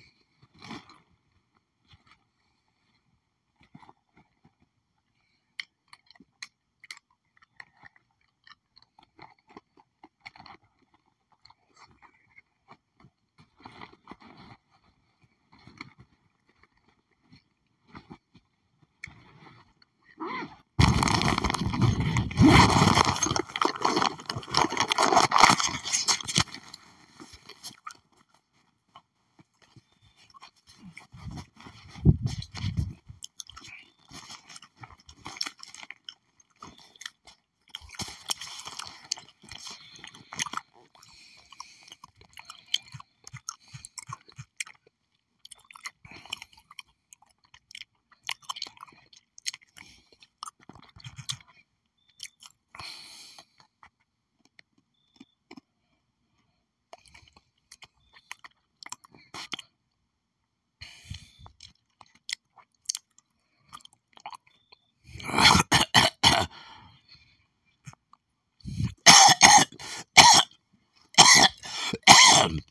Speaker 1: Wait,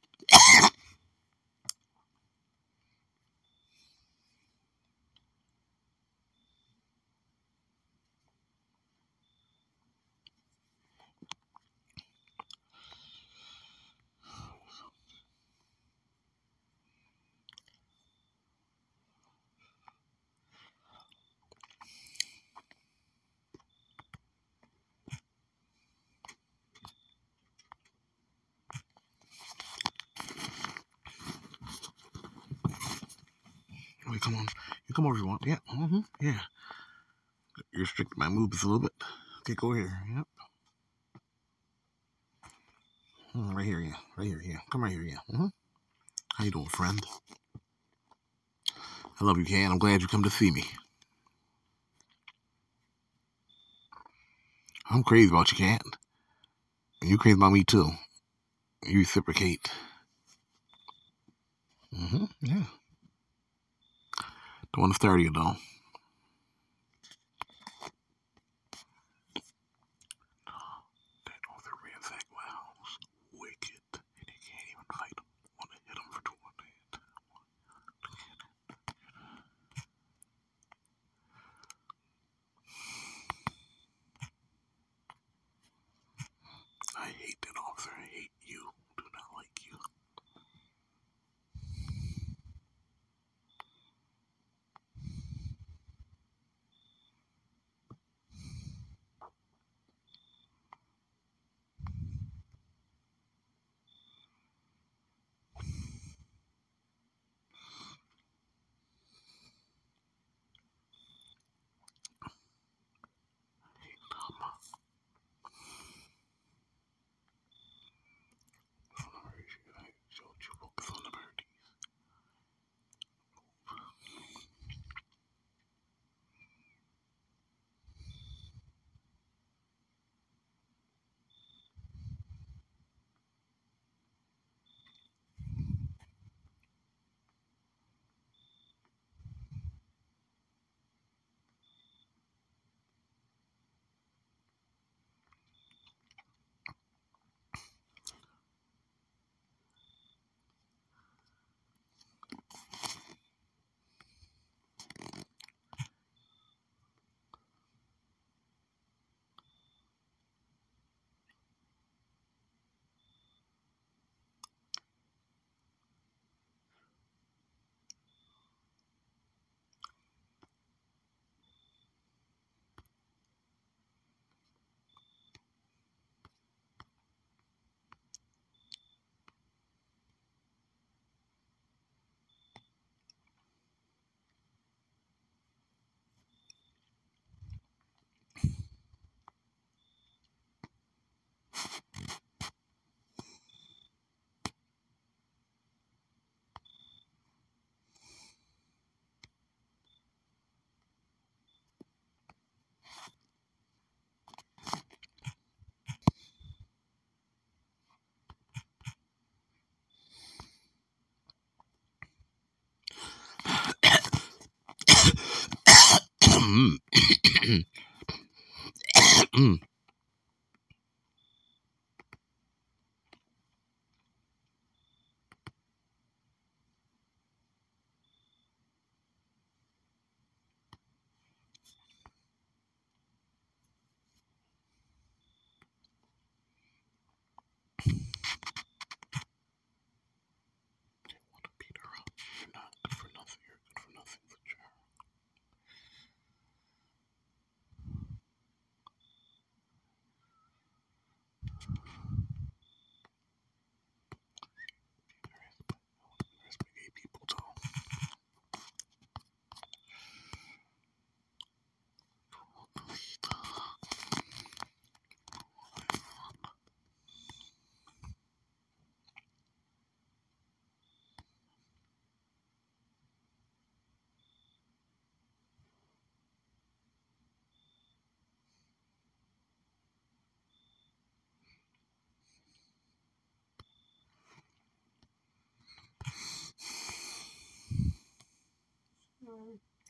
Speaker 1: come on. You come over if you want. Yeah. Mm-hmm. Yeah. You restrict my movements a little bit. Okay, go here. Yep. Mm, right here, yeah. Right here, yeah. Come right here, yeah. Mm-hmm. How you doing, friend? I love you, Ken. I'm glad you come to see me. I'm crazy about you, Ken. And you crazy about me too. You reciprocate. 130 though.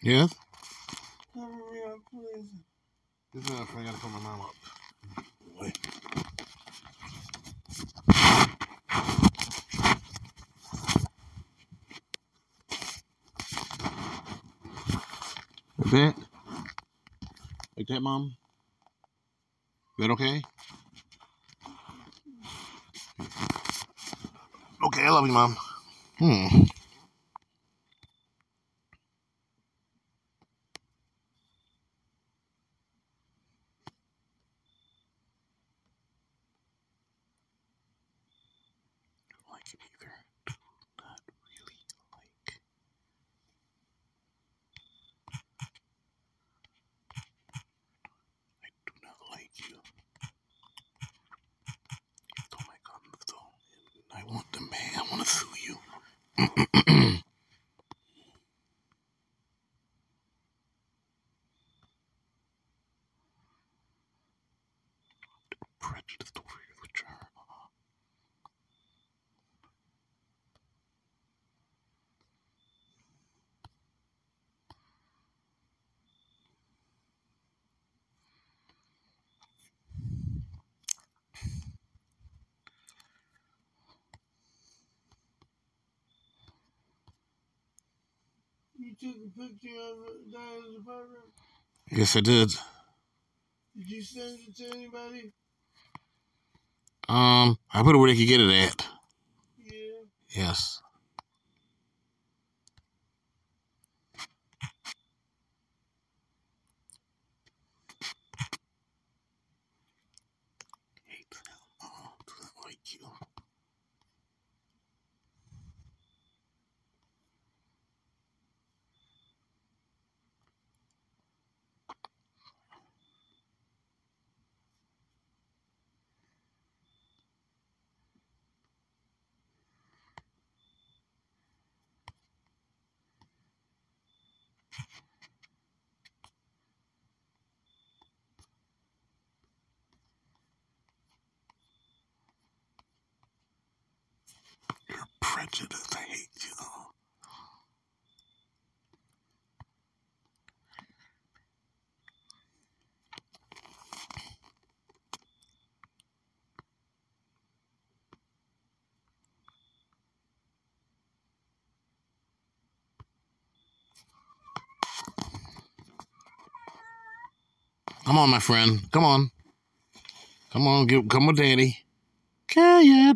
Speaker 1: Yes?
Speaker 2: Cover me up, please.
Speaker 1: This is I gotta put my mom up. Wait. Like that? Like that, Mom? Is that okay? Okay, I love you, Mom. Hmm. like it either. Do not really like. I do not like you. You stole my guns, though. And I want them back. I want to sue you. Prejudiced over your return.
Speaker 2: You took a picture of Diana's apartment.
Speaker 1: Yes, I did.
Speaker 2: Did you send it to anybody?
Speaker 1: Um, I put it where they could get it at.
Speaker 2: Yeah.
Speaker 1: Yes. Hate them. Oh, doesn't like you. You're prejudiced. I hate you. Come on, my friend. Come on. Come on, come with Danny. Cat. Meow.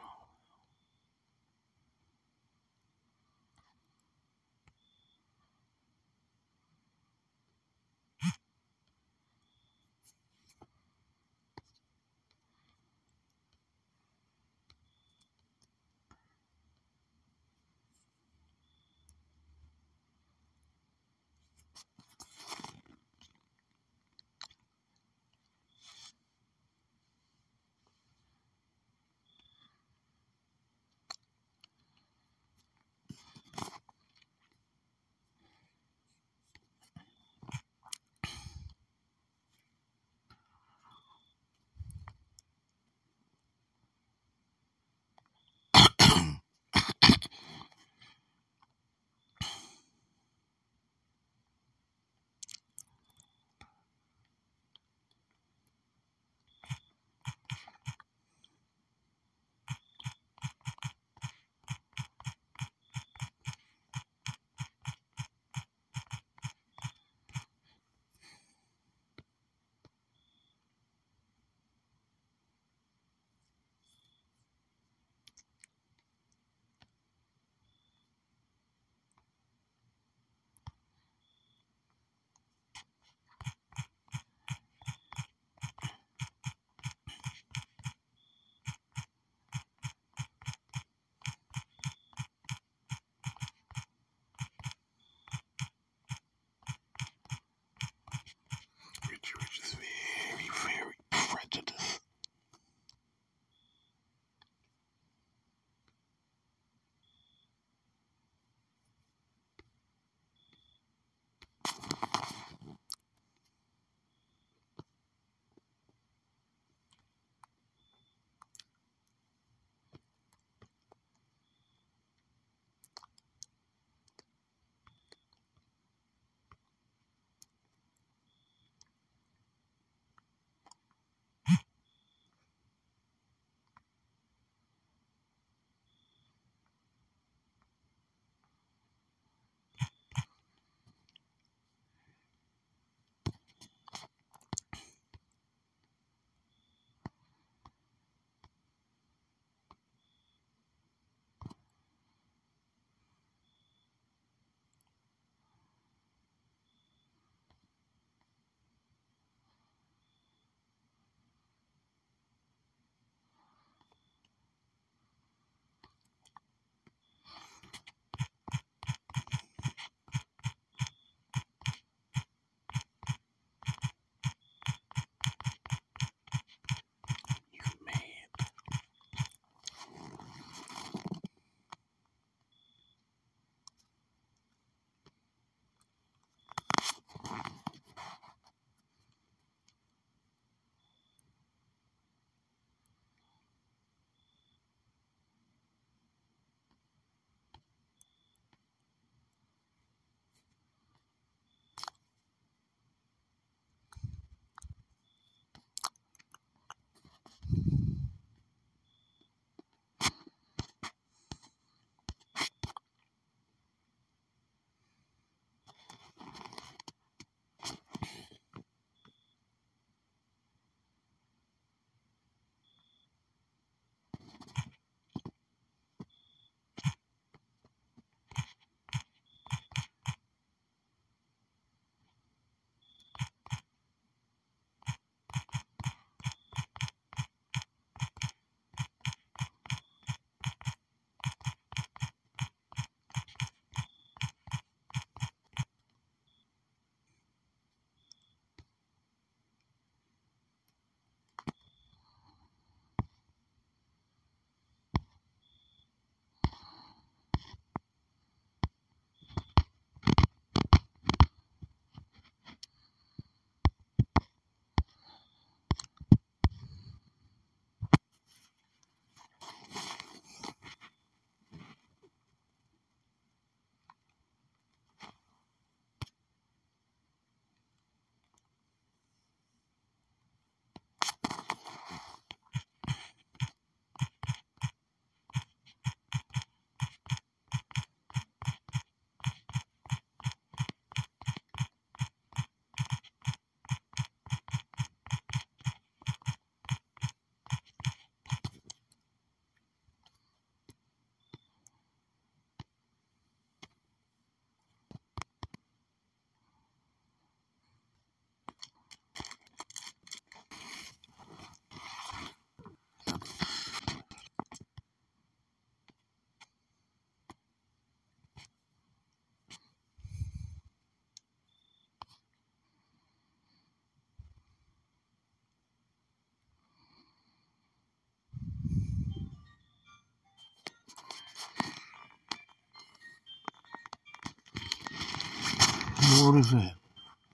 Speaker 1: What is that?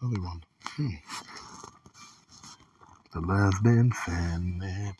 Speaker 1: Other one. Hmm. The last been Senate.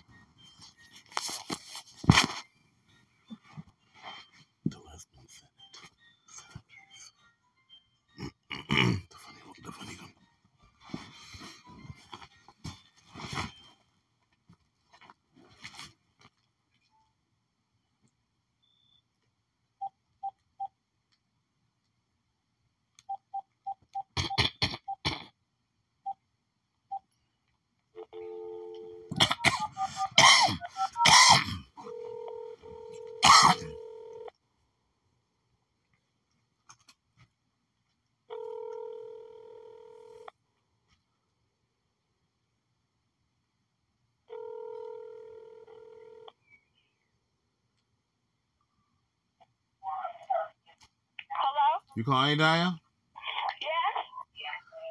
Speaker 1: Calling Daya?
Speaker 5: Yes?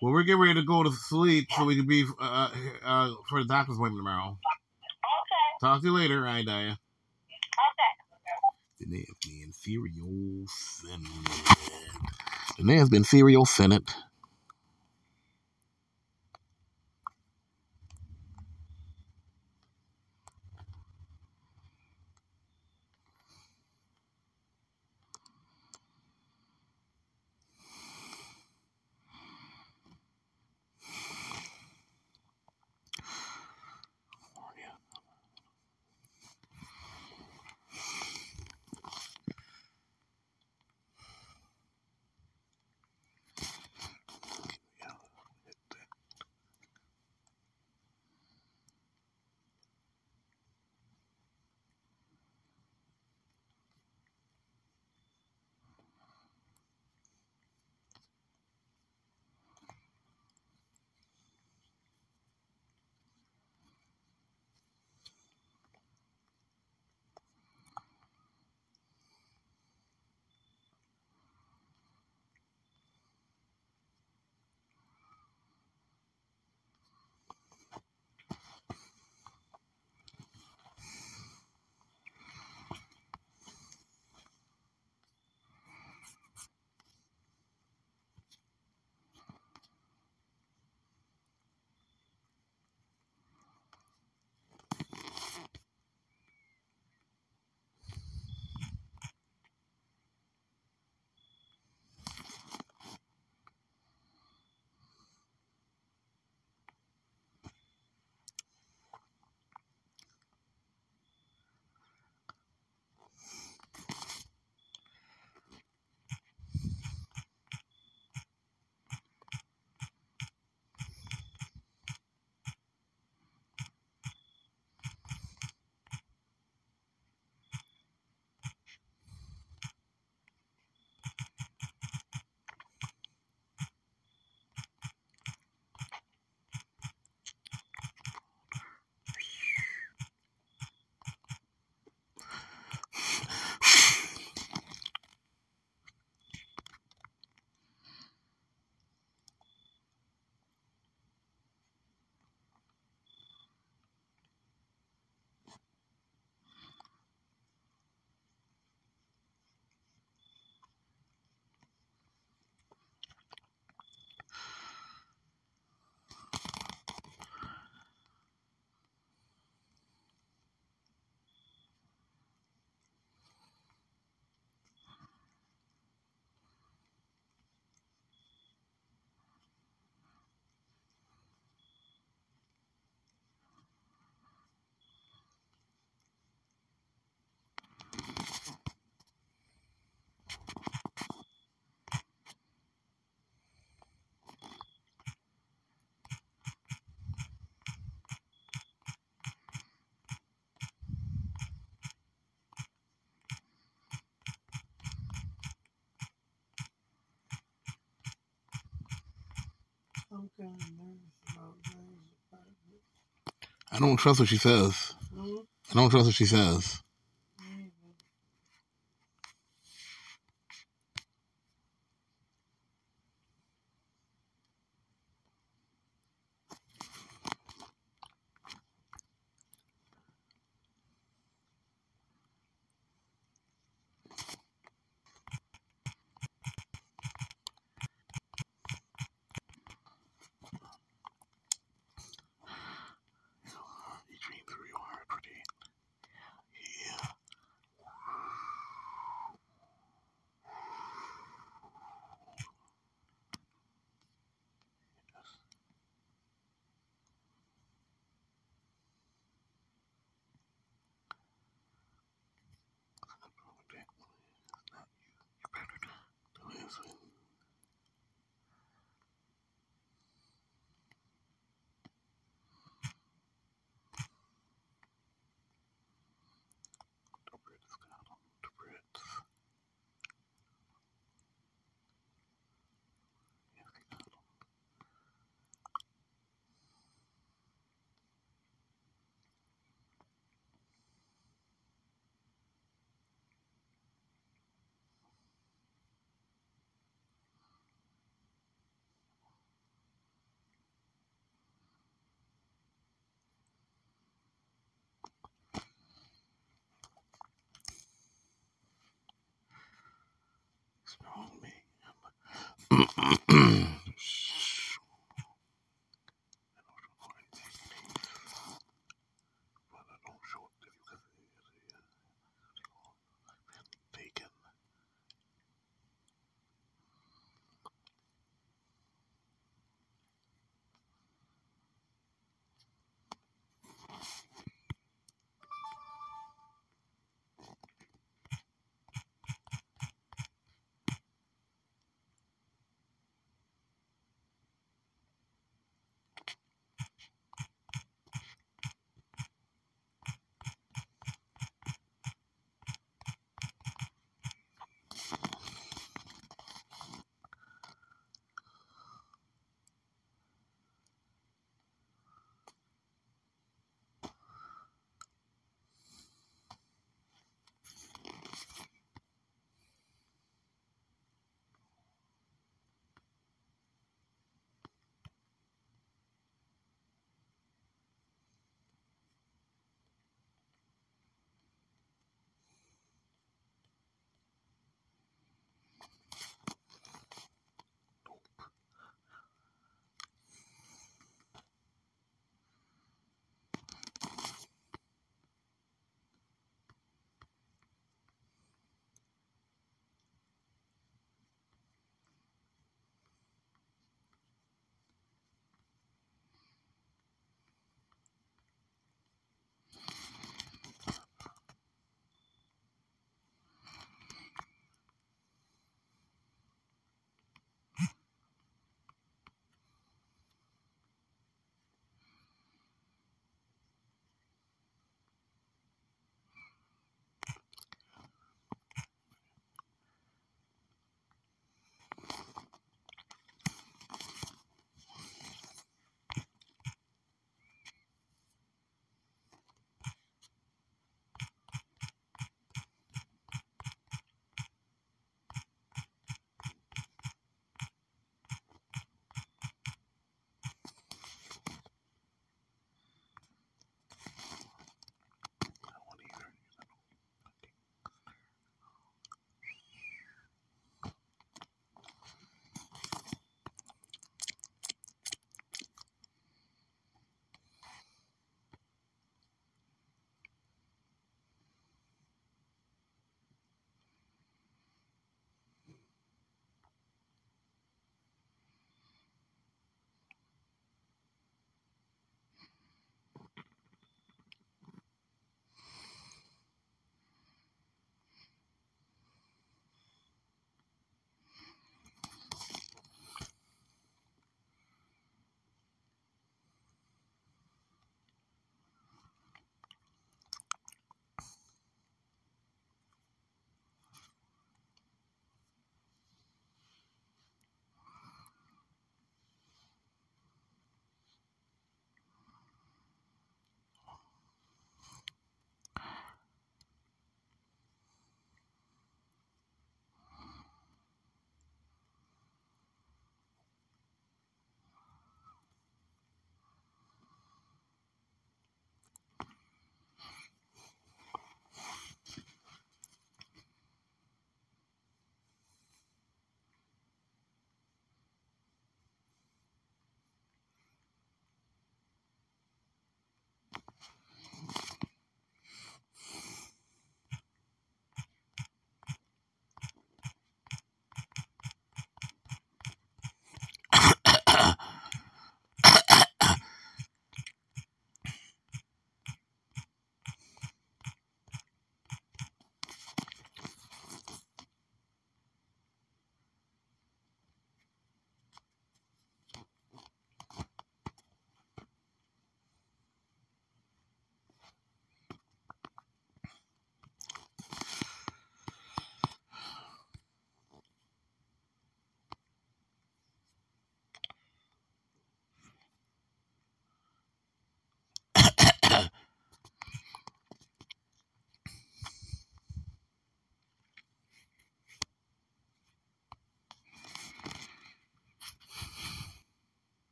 Speaker 1: Well, we're getting ready to go to sleep so we can be uh, uh, for the doctor's appointment tomorrow.
Speaker 5: Okay.
Speaker 1: Talk to you later, right, Daya?
Speaker 5: Okay.
Speaker 1: The name's been Serial Senate. The name's been Serial Senate. I don't trust what she says. I don't trust what she says.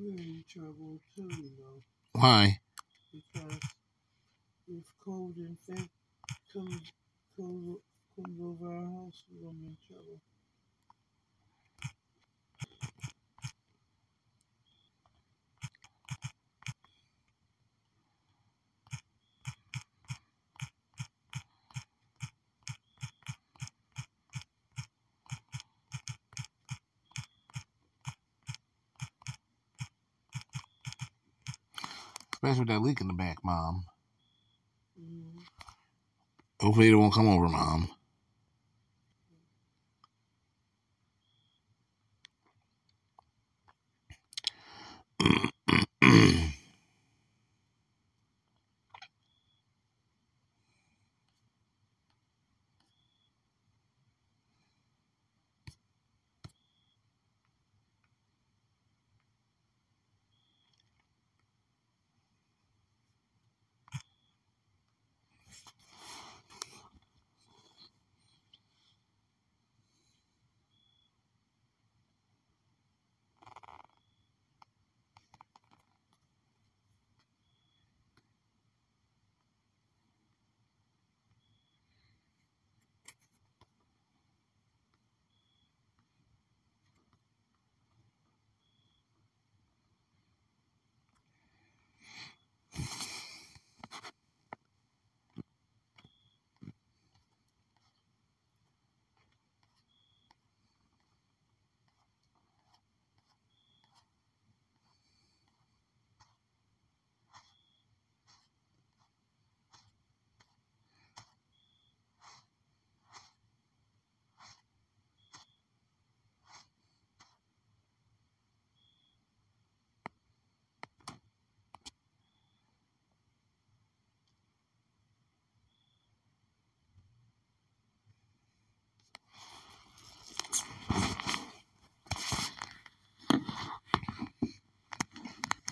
Speaker 2: We're in trouble too, you know,
Speaker 1: Why?
Speaker 2: because if cold infect comes comes comes over our house, we're gonna be in trouble.
Speaker 1: Especially with that leak in the back, Mom.
Speaker 2: Mm,
Speaker 1: Hopefully it won't come over, Mom.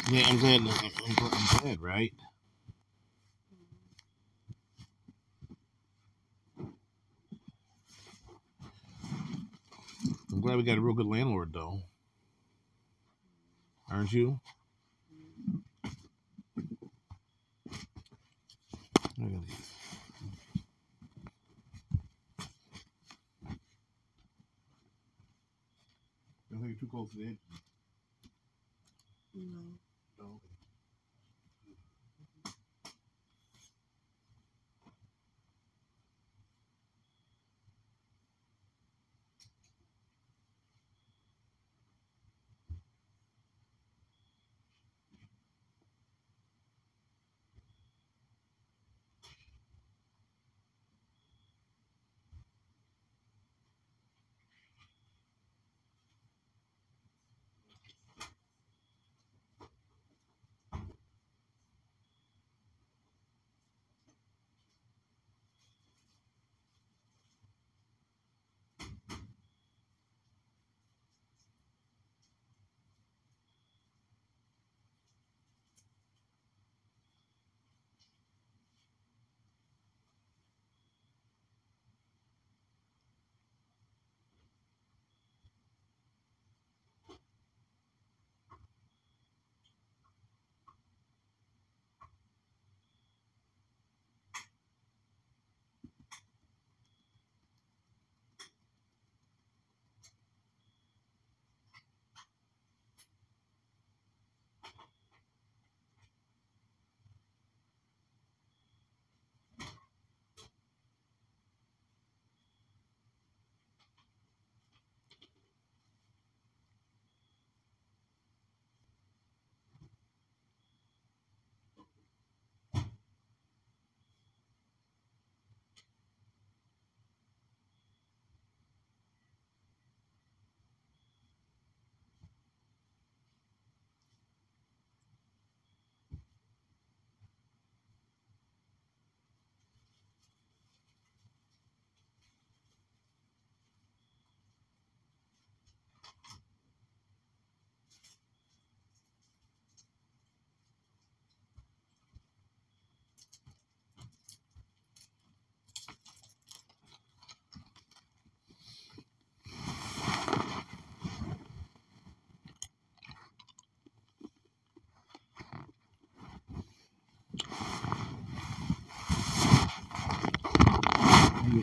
Speaker 1: Yeah, I'm glad. I'm, I'm, I'm glad, right? I'm glad we got a real good landlord, though. Aren't you? Look at these. I think you're too close to the edge.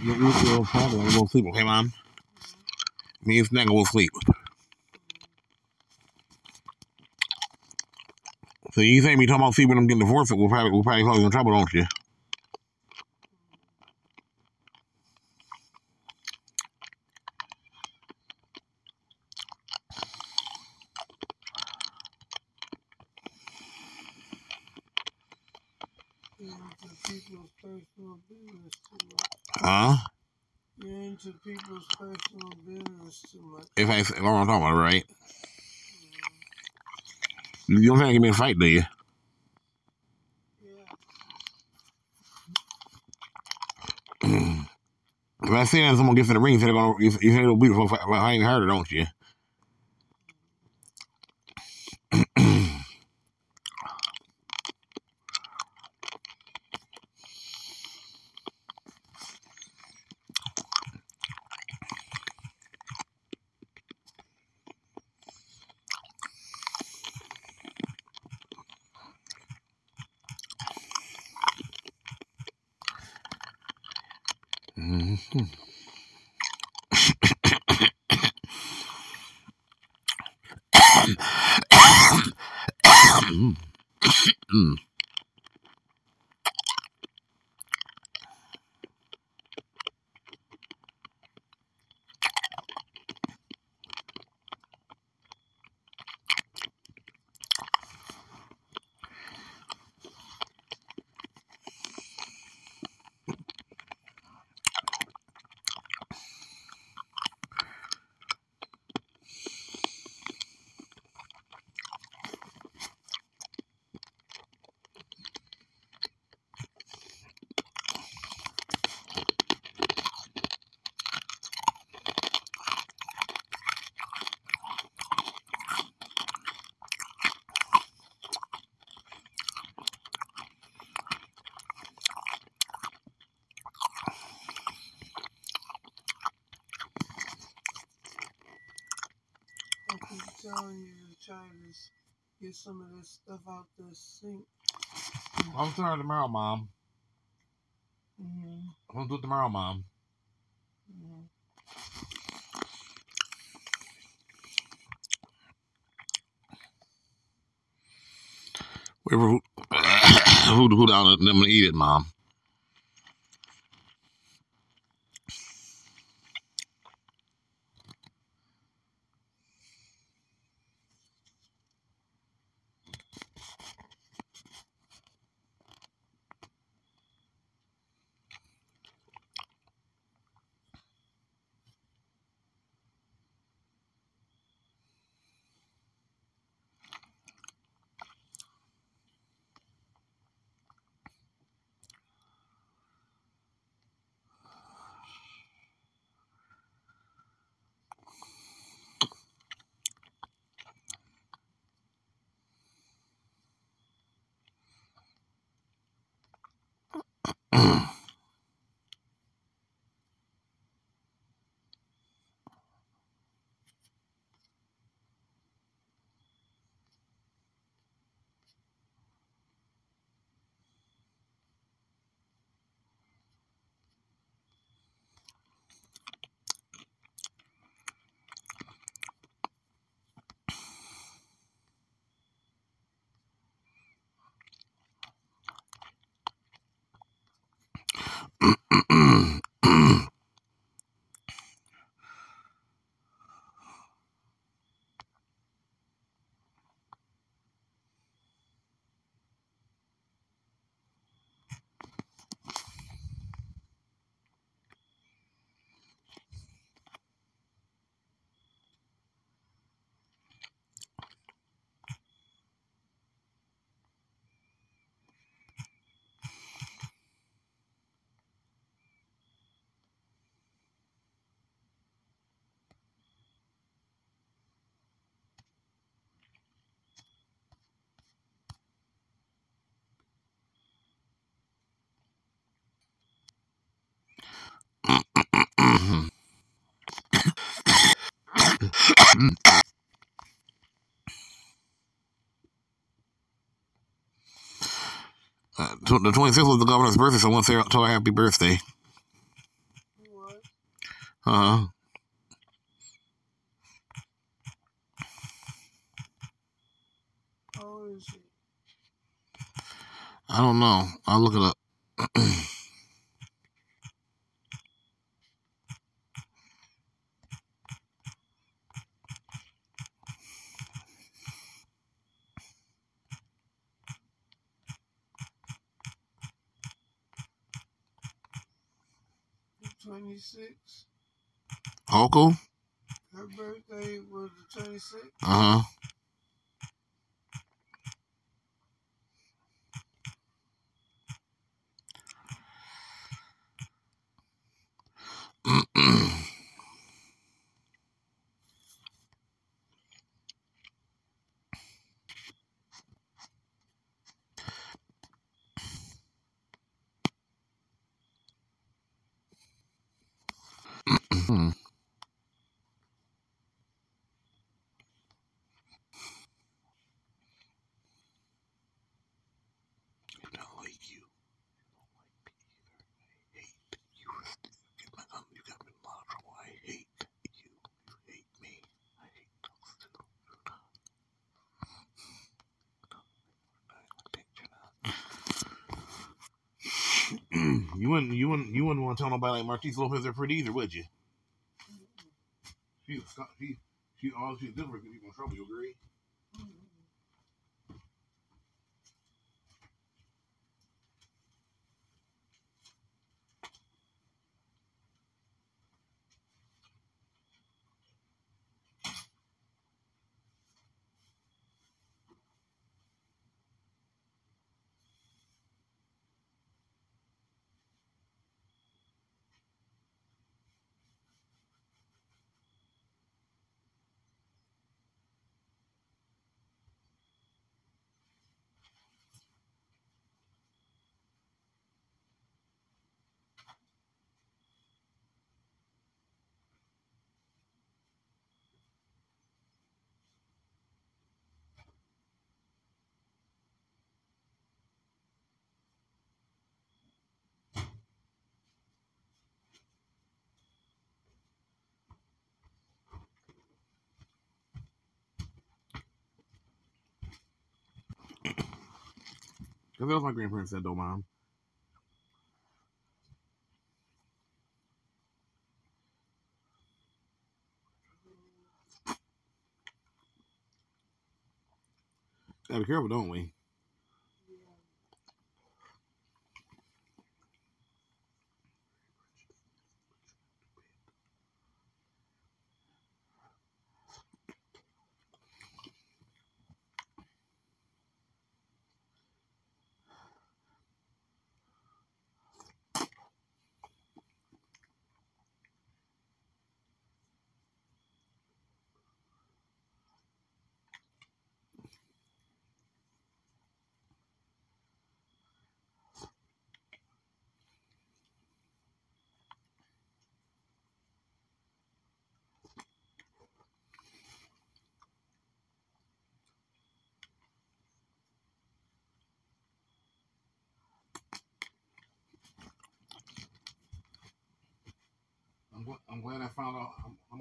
Speaker 1: You're probably go sleep, okay, mom? Me and Snack will sleep. So you think me talking about sleeping when I'm getting divorced, we'll probably we'll probably cause you in trouble, don't you?
Speaker 2: You're into people's personal business too much.
Speaker 1: Huh?
Speaker 2: You're into people's personal business too much.
Speaker 1: If I if I'm talking about, right? You don't think I can be in a fight, do you?
Speaker 2: Yeah.
Speaker 1: If I see that someone gets in the ring, you say they're gonna you, say it'll be before I ain't heard it, don't you? Mhm.
Speaker 2: Sink.
Speaker 1: I'm starting tomorrow, mom.
Speaker 2: Mm-hmm.
Speaker 1: I'm gonna do it tomorrow, mom.
Speaker 2: Mm-hmm.
Speaker 1: Whoever who who, who down them gonna eat it, mom. Uh, the 26th was the governor's birthday, so I want to say tell her happy birthday.
Speaker 2: What?
Speaker 1: Uh huh.
Speaker 2: How old is she?
Speaker 1: I don't know. I'll look it up.
Speaker 2: Twenty six.
Speaker 1: Hoku?
Speaker 2: Her birthday was the twenty sixth.
Speaker 1: Uh huh. I don't like you. I don't like me either. I hate you. You got me you got me in a lot of trouble. I hate you. You hate me. I hate those two. you wouldn't, you wouldn't, you wouldn't want to tell nobody like Martise Lopez they're pretty either, would you? She's she, she, all she's getting people in trouble. You agree? Because that's what my grandparents said, though, mom. Gotta be careful, don't we? I'm, gl- I'm glad I found out how, how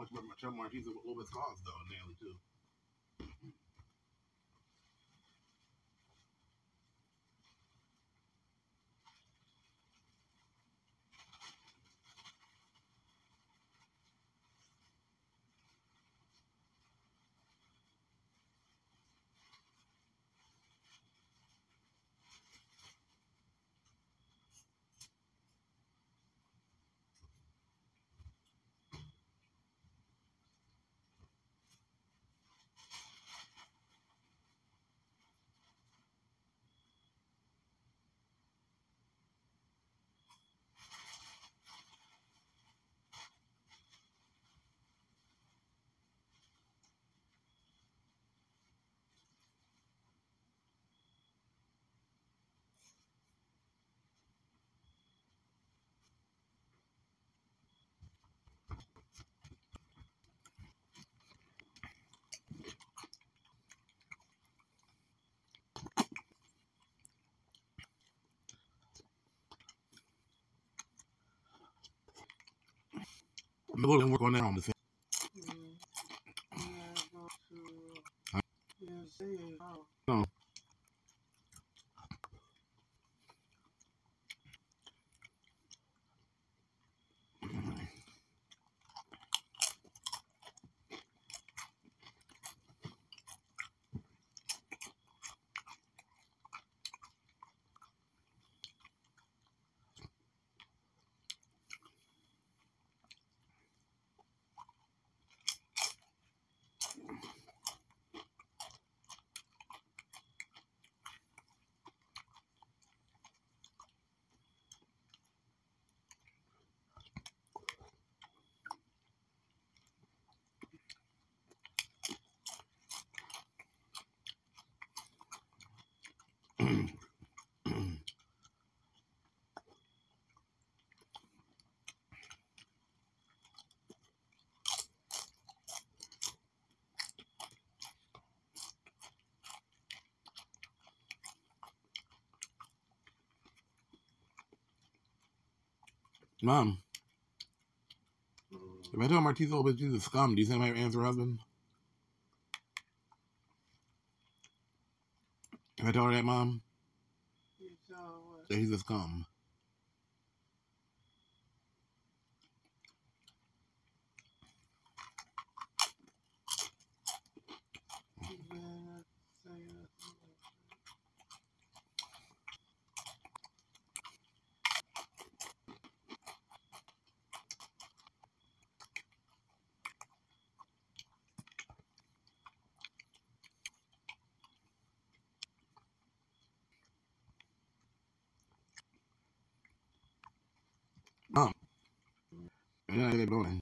Speaker 1: Martinez a little bit cost, though, daily, too. To work on that on the.
Speaker 2: Mm. Yeah, go to.
Speaker 1: Huh?
Speaker 2: Yeah, say it out.
Speaker 1: No. Mom, if I tell Martinez a little bit? She's a scum, do you think I might answer her husband? If I tell her that, Mom, that he's a scum.
Speaker 2: You better not say nothing like that.
Speaker 1: Mom, and then I get going.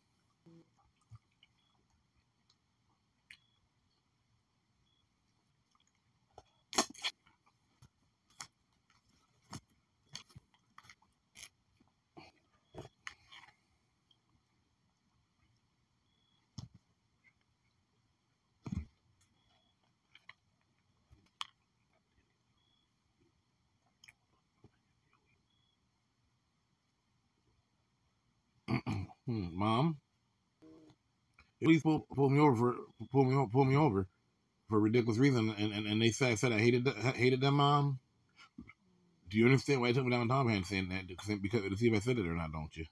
Speaker 1: Hmm, Mom, at least pull, pull me over for pull me pull me over for a ridiculous reason, and, and, and they said I said I hated hated them, Mom. Do you understand why I took me downtown and saying that? Because, because to see if I said it or not, don't you?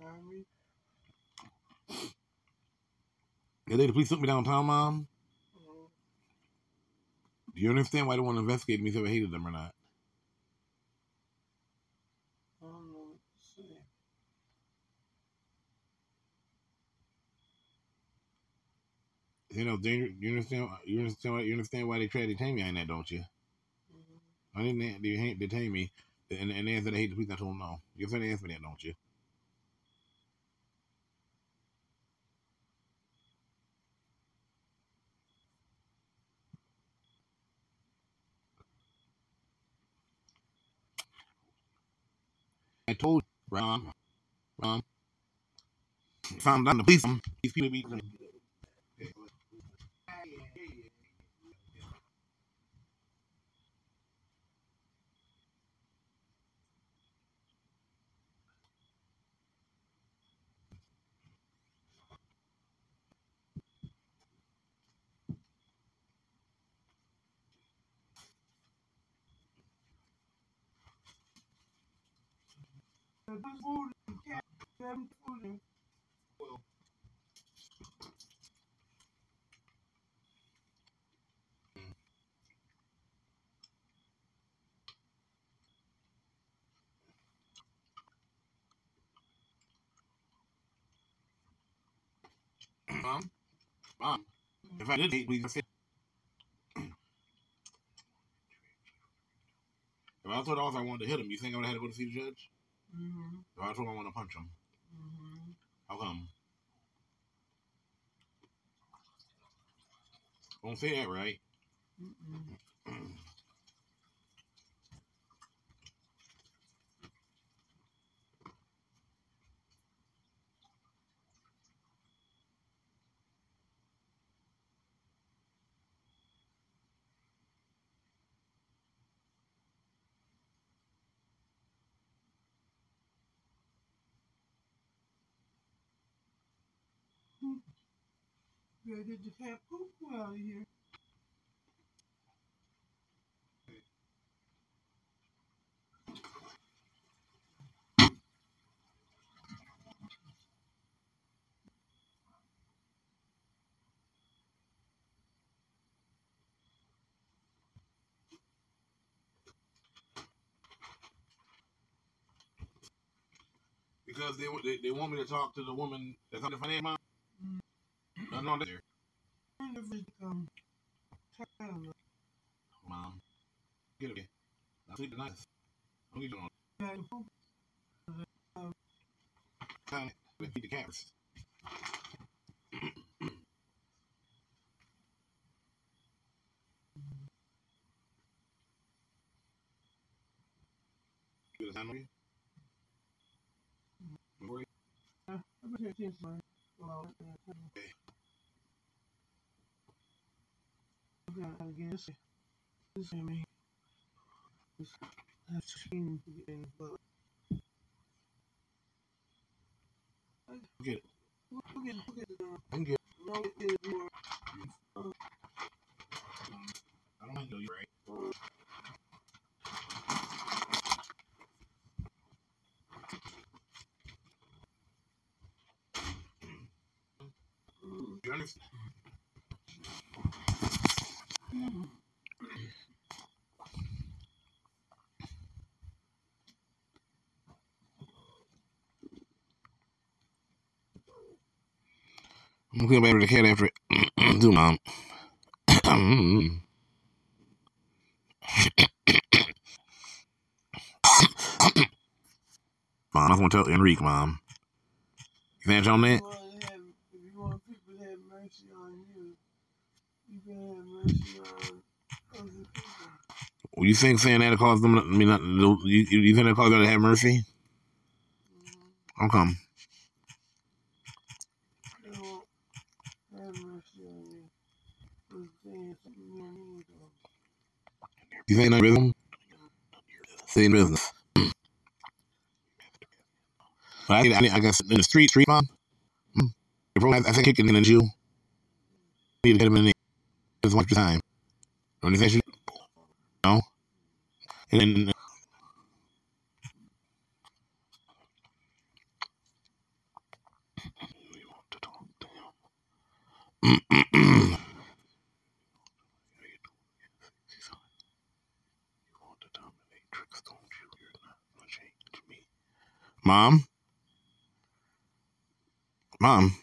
Speaker 2: Pardon me?
Speaker 1: The police took me downtown, mom.
Speaker 2: Uh,
Speaker 1: Do you understand why they want to investigate me if I hated them or not?
Speaker 2: I don't know what to say.
Speaker 1: You know, danger. You understand? You understand? Why, you understand why they tried to detain me on that, don't you?
Speaker 2: Mhm.
Speaker 1: I didn't. They detain me, and and they said they hate the police. I told them no. You said they asked me that, don't you? I told you, Ron. Ron. Found out the police. These people be.
Speaker 2: But this food cat, seven food and
Speaker 1: Mom, mom. If I did police, I said. If I told all I wanted to hit him, you think I would have had to go to see the judge?
Speaker 2: Mm-hmm,
Speaker 1: I told him I want to punch him,
Speaker 2: mm-hmm.
Speaker 1: how come? Don't say that, right?
Speaker 2: Out of here.
Speaker 1: Because they they, they want me to talk to the woman that's on the finance. No, no, there,
Speaker 2: When does it come? Time.
Speaker 1: mom. Get it. I sleep tonight. Don't get you on
Speaker 2: Got the
Speaker 1: time. Let's feed the cats. Get a time on you? Before you-
Speaker 2: Uh, I'm gonna take this one. Well, uh, I gotta this. This is me. This that's skin to get in the butt.
Speaker 1: Get it.
Speaker 2: Look at look
Speaker 1: I get
Speaker 2: no.
Speaker 1: I don't mind You understand? I'm gonna to the cat after it. Do mom. mom, I want to tell Enrique, mom. You finish on that?
Speaker 2: you to have, if you want people to have mercy on you, you can have mercy on other people.
Speaker 1: Well, you think saying that cause them? I mean, not, you, you think that cause them to have mercy?
Speaker 2: Mm-hmm.
Speaker 1: How come?
Speaker 2: They won't have mercy on you for saying something you don't need to.
Speaker 1: You think that rhythm? Stay in business. But I, I, I guess in the street, street mom. Hmm. If I, I think kicking in the Jew. Need to hit him in the watch your time. Don't you think she? No. And Mom, mom,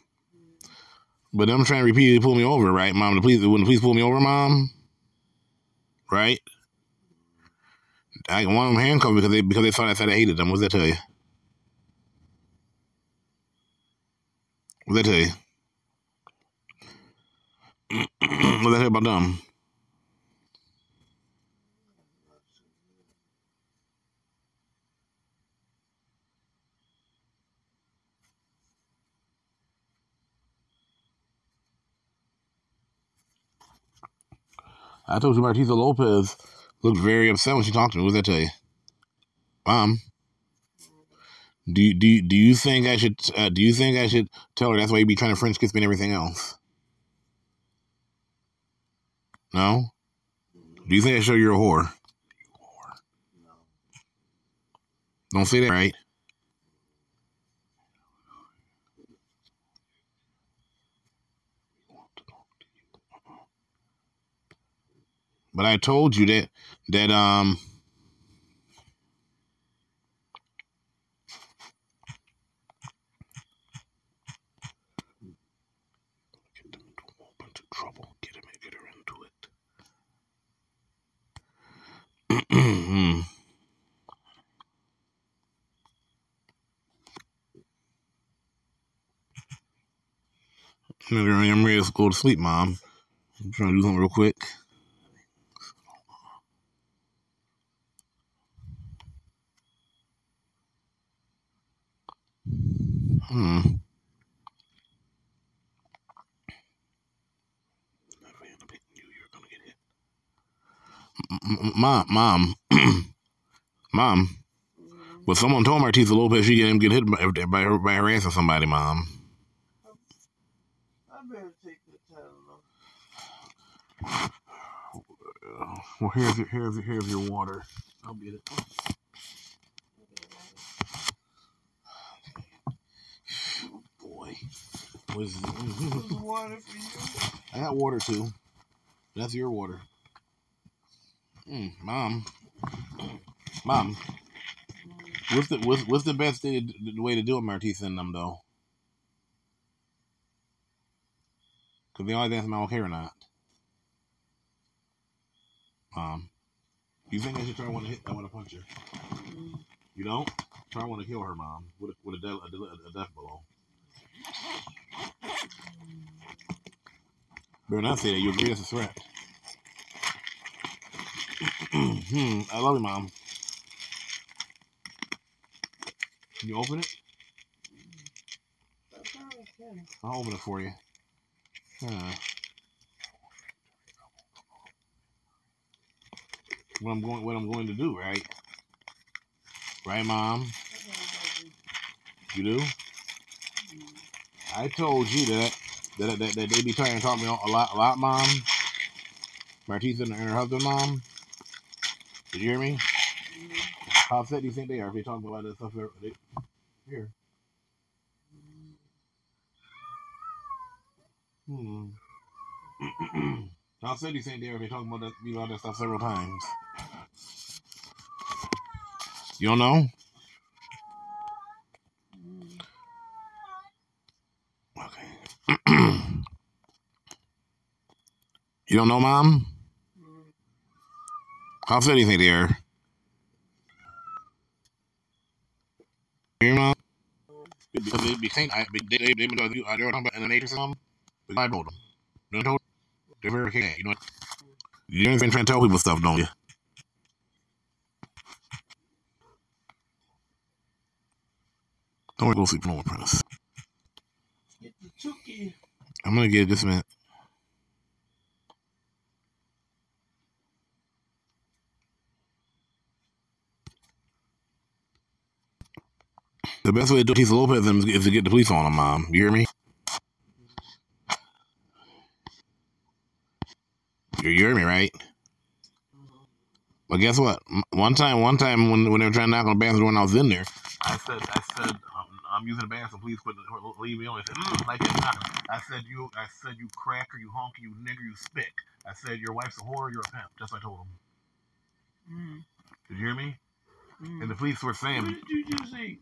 Speaker 1: but I'm trying to repeatedly pull me over, right, mom? The police wouldn't police pull me over, mom? Right? I want them handcuffed because they because they thought I said I hated them. What's that tell you? What's that tell you? What's that tell you about them? I told you Martisa Lopez looked very upset when she talked to me. What What's that tell you? Mom, do you, do do you think I should uh, do you think I should tell her that's why you be trying to French kiss me and everything else? No. Do you think I show you're a whore? Don't say that, right? But I told you that that um get into a whole bunch of trouble. Get him get her into it. I'm ready to go to sleep, Mom. I'm trying to do something real quick. Hmm. Mom, mom, mom. But someone told Martisa Lopez she didn't get hit by, by, her, by harassing somebody, mom.
Speaker 2: I better take the Tylenol.
Speaker 1: Well, here's your, here's your, here's your water. I'll get it. Boy, was
Speaker 2: water for you.
Speaker 1: I got water too. That's your water. Mm, mom, mom. What's the what's, what's the best thing the way to do it, Martisa and them though? Because they always ask me, I okay or not? Mom, you think I should try want to hit? I want to punch her. You don't? Try want to kill her, mom, with a, with a, de- a, a death blow. Better not say that. You agree that's a threat. hmm. I love you, mom. Can you open it? I'll open it for you. Huh. What I'm going, what I'm going to do, right? Right, mom? You do? I told you that that, that, that they be trying to talk me a lot, a lot, mom. Martisa and her husband, mom. Did you hear me? How upset do you think they are if they talk about this stuff? They, here. Hmm. How upset do you think they are if they talk about that, me about that stuff several times? You don't know? You don't know, mom? How upset do you think they are? Your mom? Because they be saying, I, they, they, they, they, they were talking about in the nature some, but I told them. They told they're very okay. You know, you ain't been trying to tell people stuff, don't you? Don't worry, go sleep no more, Prentice.
Speaker 2: Get.
Speaker 1: I'm gonna get this just a minute. The best way to do Tisa Lopez is is to get the police on him, Mom. You hear me? You hear me, right? But guess what? One time, one time when when they were trying to knock on the bathroom and I was in there, I said, I said, um, I'm using the bathroom. Please quit, leave me alone. They said, mm, like that. I said, you, I said, you cracker, you honky, you nigger, you spick. I said, your wife's a whore, you're a pimp. That's what I told him.
Speaker 2: Mm,
Speaker 1: Did you hear me?
Speaker 2: mm.
Speaker 1: And the police were
Speaker 2: What
Speaker 1: saying,
Speaker 2: did you just eat?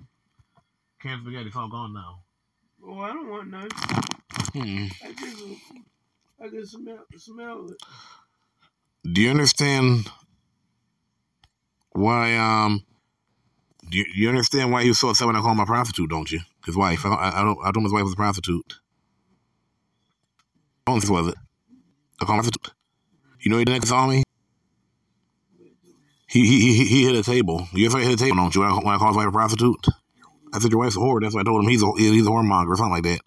Speaker 1: Canned spaghetti, it's all gone now.
Speaker 2: Oh, I don't want none.
Speaker 1: Hmm.
Speaker 2: I just, I can smell, smell it.
Speaker 1: Do you understand why? Um, do you, you understand why he was so upset when I called him a prostitute? Don't you? His wife. I, I, I don't. I told him his wife was a prostitute. How long was it? I called him a prostitute. You know he didn't saw me. He he he he hit a table. You ever hit a table, don't you? When I, when I called his wife a prostitute, I said your wife's a whore. That's why I told him he's a he's a whoremonger or something like that.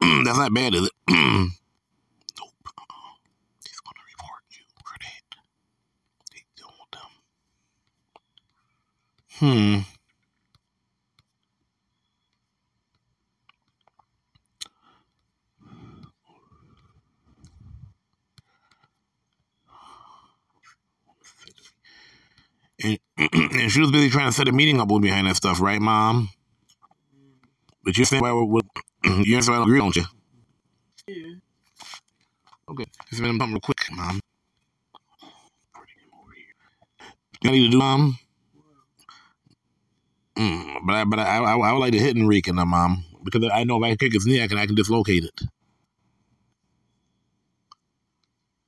Speaker 1: That's not bad, is it? nope. He's gonna report you for that. He told them. Hmm. And, and she was busy trying to set a meeting up with behind that stuff, right, Mom? But you think why would you understand why I don't agree, don't you?
Speaker 2: Yeah.
Speaker 1: Okay. Just a minute, something real quick, Mom. You need to do, Mom? Mm, but I, but I, I, I would like to hit Enrique and them, Mom, because I know if I kick his knee, I can, I can dislocate it.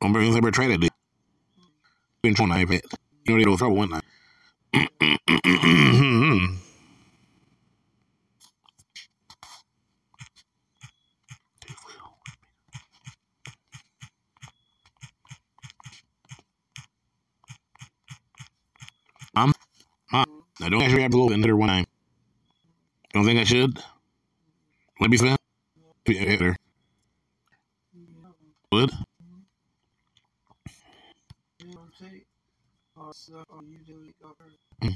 Speaker 1: I'm bringing never tried that. Been trying to iPad. You know they had trouble one night. Mom, I don't actually have to go in there one time. Don't think I should? It be fair? Yeah, there. Would?
Speaker 2: You don't take all stuff or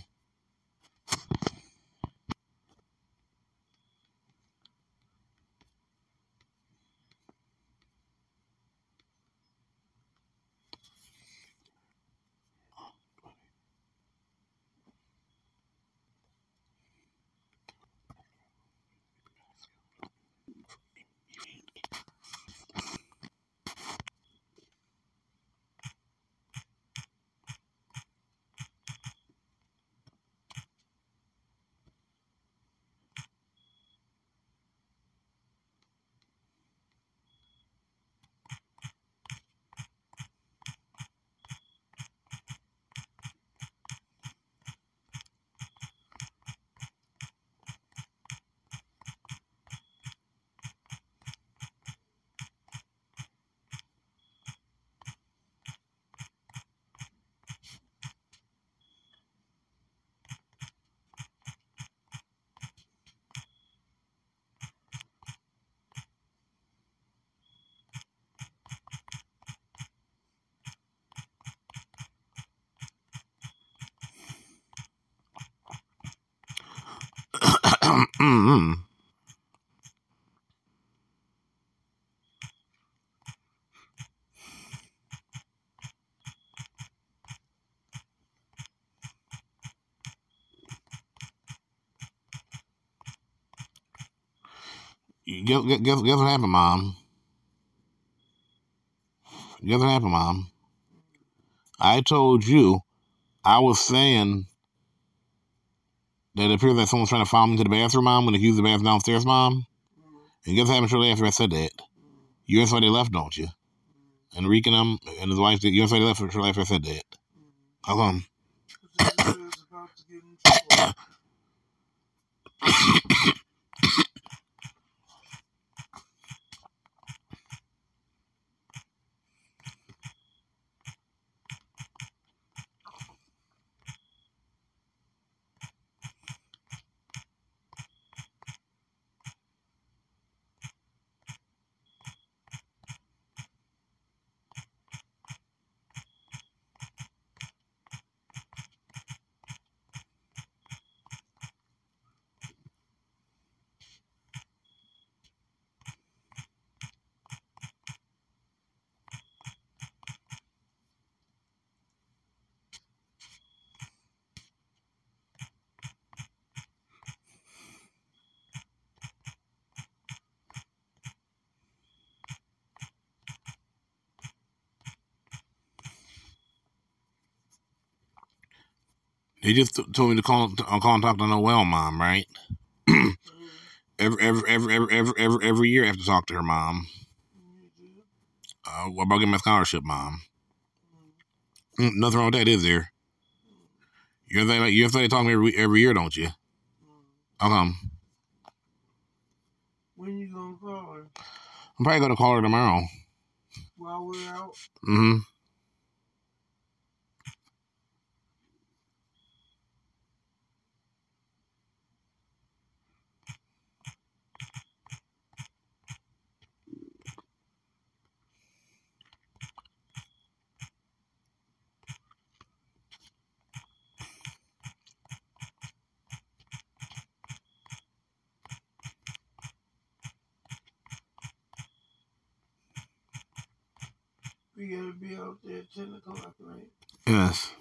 Speaker 1: Guess, guess, guess guess what happened, Mom? Guess what happened, Mom? I told you I was saying that it appears that someone's trying to follow me to the bathroom, Mom, when they use the bathroom downstairs, Mom. And guess what happened shortly after I said that? You understand why they left, don't you? Enrique and them and his wife, you understand why they left shortly after I said that? How come? They just told me to call, to call and talk to Noelle, mom. Right?
Speaker 2: Mm,
Speaker 1: every, every, every, every, every, every, every year I have to talk to her, mom. Uh, what about getting my scholarship, mom?
Speaker 2: Mm,
Speaker 1: Mm, nothing wrong with that, is there? You're they, you're they talk to me every, every year, don't you? How come?
Speaker 2: When you gonna call her?
Speaker 1: I'm probably gonna call her tomorrow.
Speaker 2: While we're out?
Speaker 1: Mm-hmm.
Speaker 2: We gotta be out there at 10 o'clock, right?
Speaker 1: Yes.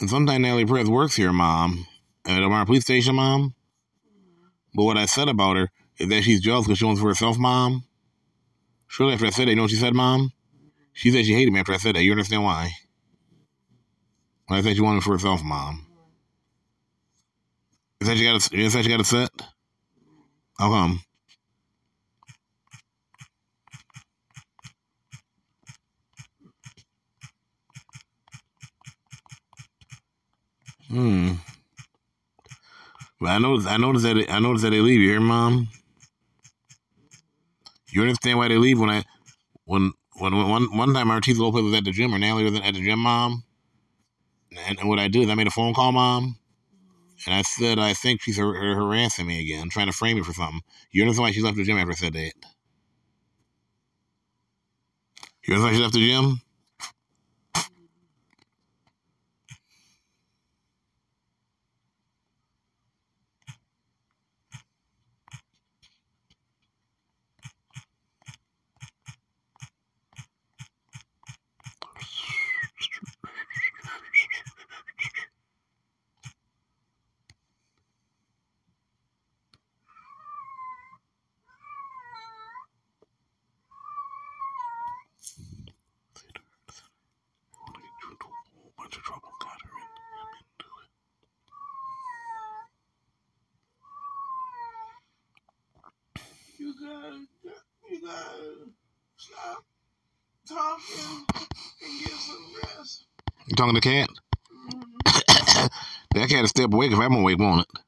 Speaker 1: And sometimes Natalie Perez works here, mom, at our police station, mom. But what I said about her is that she's jealous because she wants for herself, mom. Shortly after I said that, you know what she said, mom? She said she hated me after I said that. You understand why? When I said she wanted for herself, mom. Is that she got is that she got a set? How come? Hmm. But I noticed, I noticed that, I noticed that they leave. You hear, mom? You understand why they leave when I, when, when, when one, one time Artisa Lopez was at the gym or Natalie was at the gym, mom. And, and what I did is I made a phone call, mom. And I said, I think she's har- har- harassing me again, trying to frame me for something. You understand why she left the gym after I said that? You understand why she left the gym?
Speaker 2: You gotta, you gotta stop talking and get some rest.
Speaker 1: To cat? That cat is step awake if I'm awake, won't it?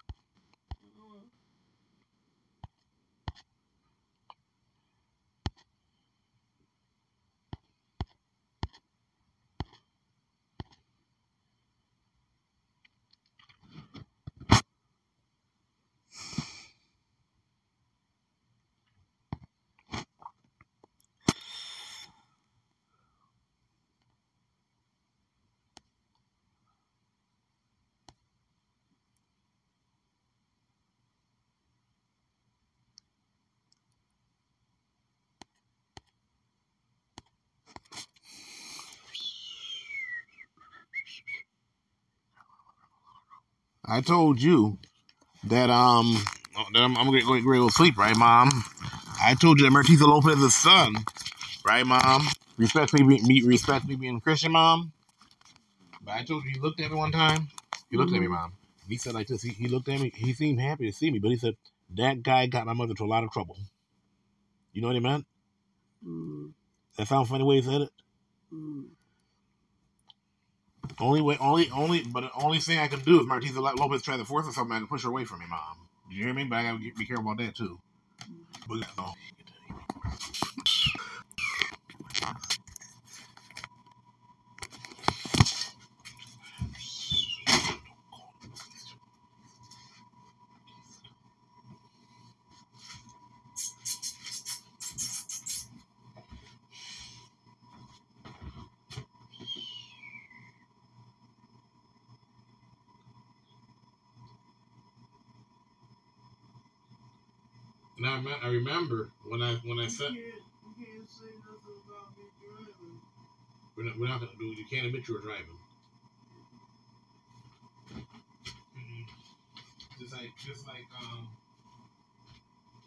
Speaker 1: I told you that um that I'm, I'm gonna go, go to sleep, right, mom? I told you that Martisa Lopez's son, right, mom? Respect me, me respect me being Christian, mom. But I told you he looked at me one time. He looked at me,
Speaker 2: Mhm.
Speaker 1: mom. He said like this. He, he looked at me. He seemed happy to see me, but he said that guy got my mother into a lot of trouble. You know what he meant?
Speaker 2: Mm,
Speaker 1: That sound funny way he said it.
Speaker 2: mm.
Speaker 1: Only way, only, only, but the only thing I can do if Martisa Lopez try to force herself, I can push her away from me, Mom. You hear me? But I gotta be careful about that too. But. Uh, remember when I when I said. We're not, we're not gonna do. You can't admit you were driving. Mm-hmm. Just like, just like, um,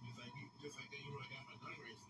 Speaker 1: just like, just like that. You really got my gun raised.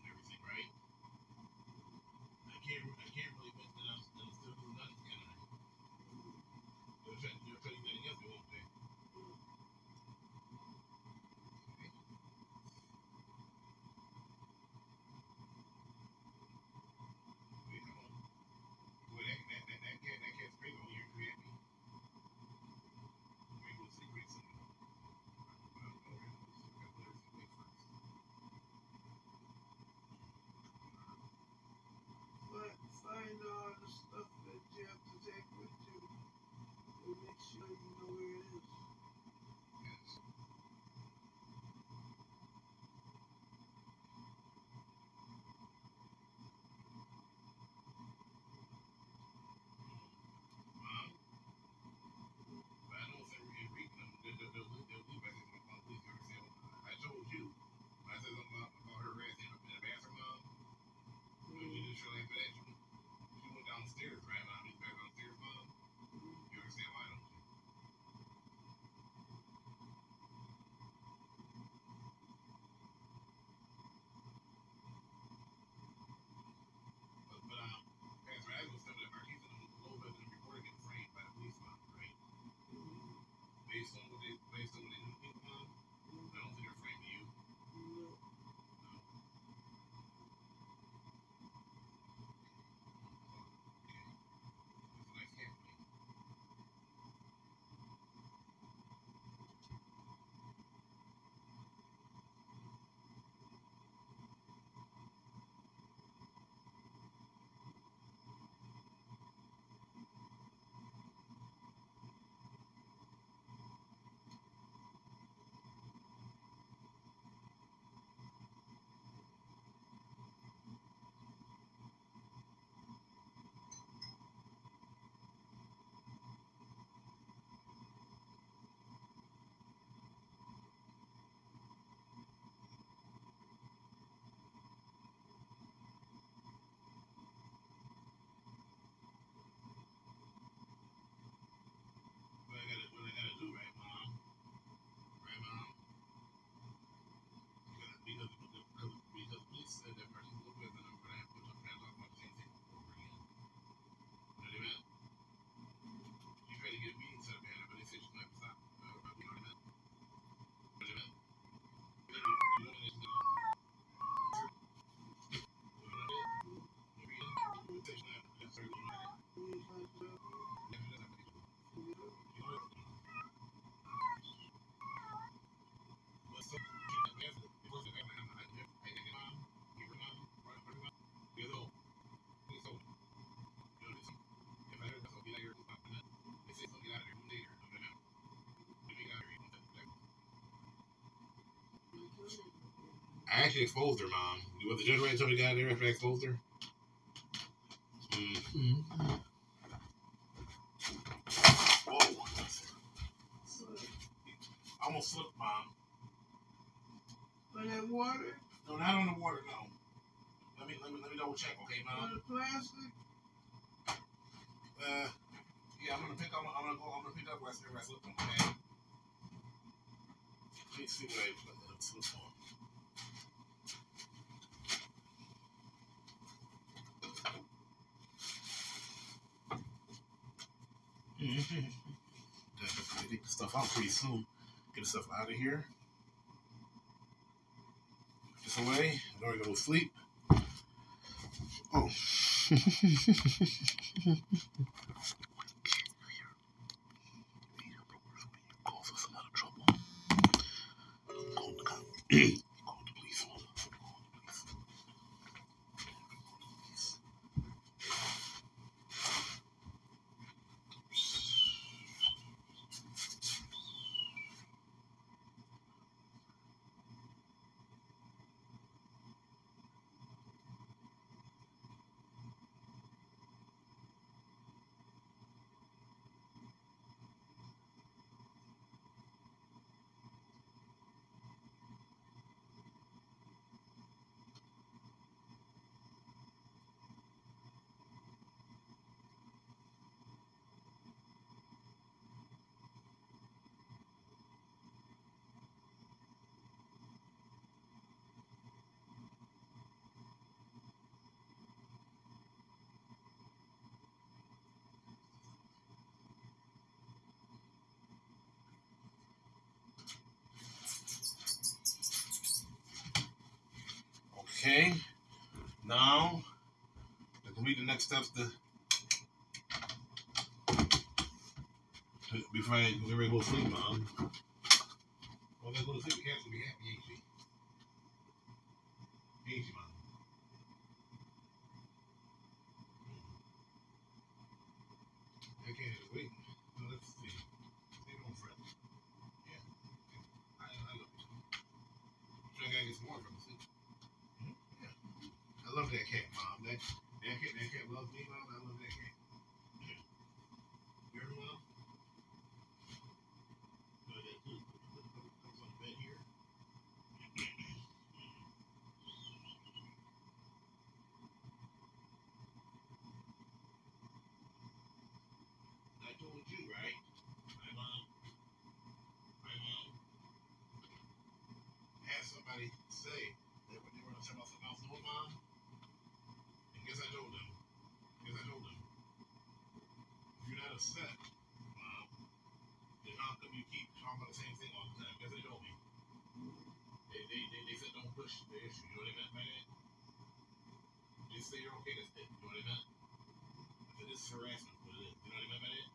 Speaker 1: and uh, I actually exposed her mom. You want the generator told me got there after I exposed her? pretty soon. Get stuff out of here. Put this away. Now we're going to sleep. Oh. steps to, before I get ready to go to sleep, mom. Well, then go to sleep. Cats will be happy, upset. Um, then how come you keep talking about the same thing all the time? Because they know me. They, they, they, they said don't push the issue. You know what I meant by that? Just say you're okay, that's it. You know what I meant? I said this is harassment, what it is. You know what I meant by that?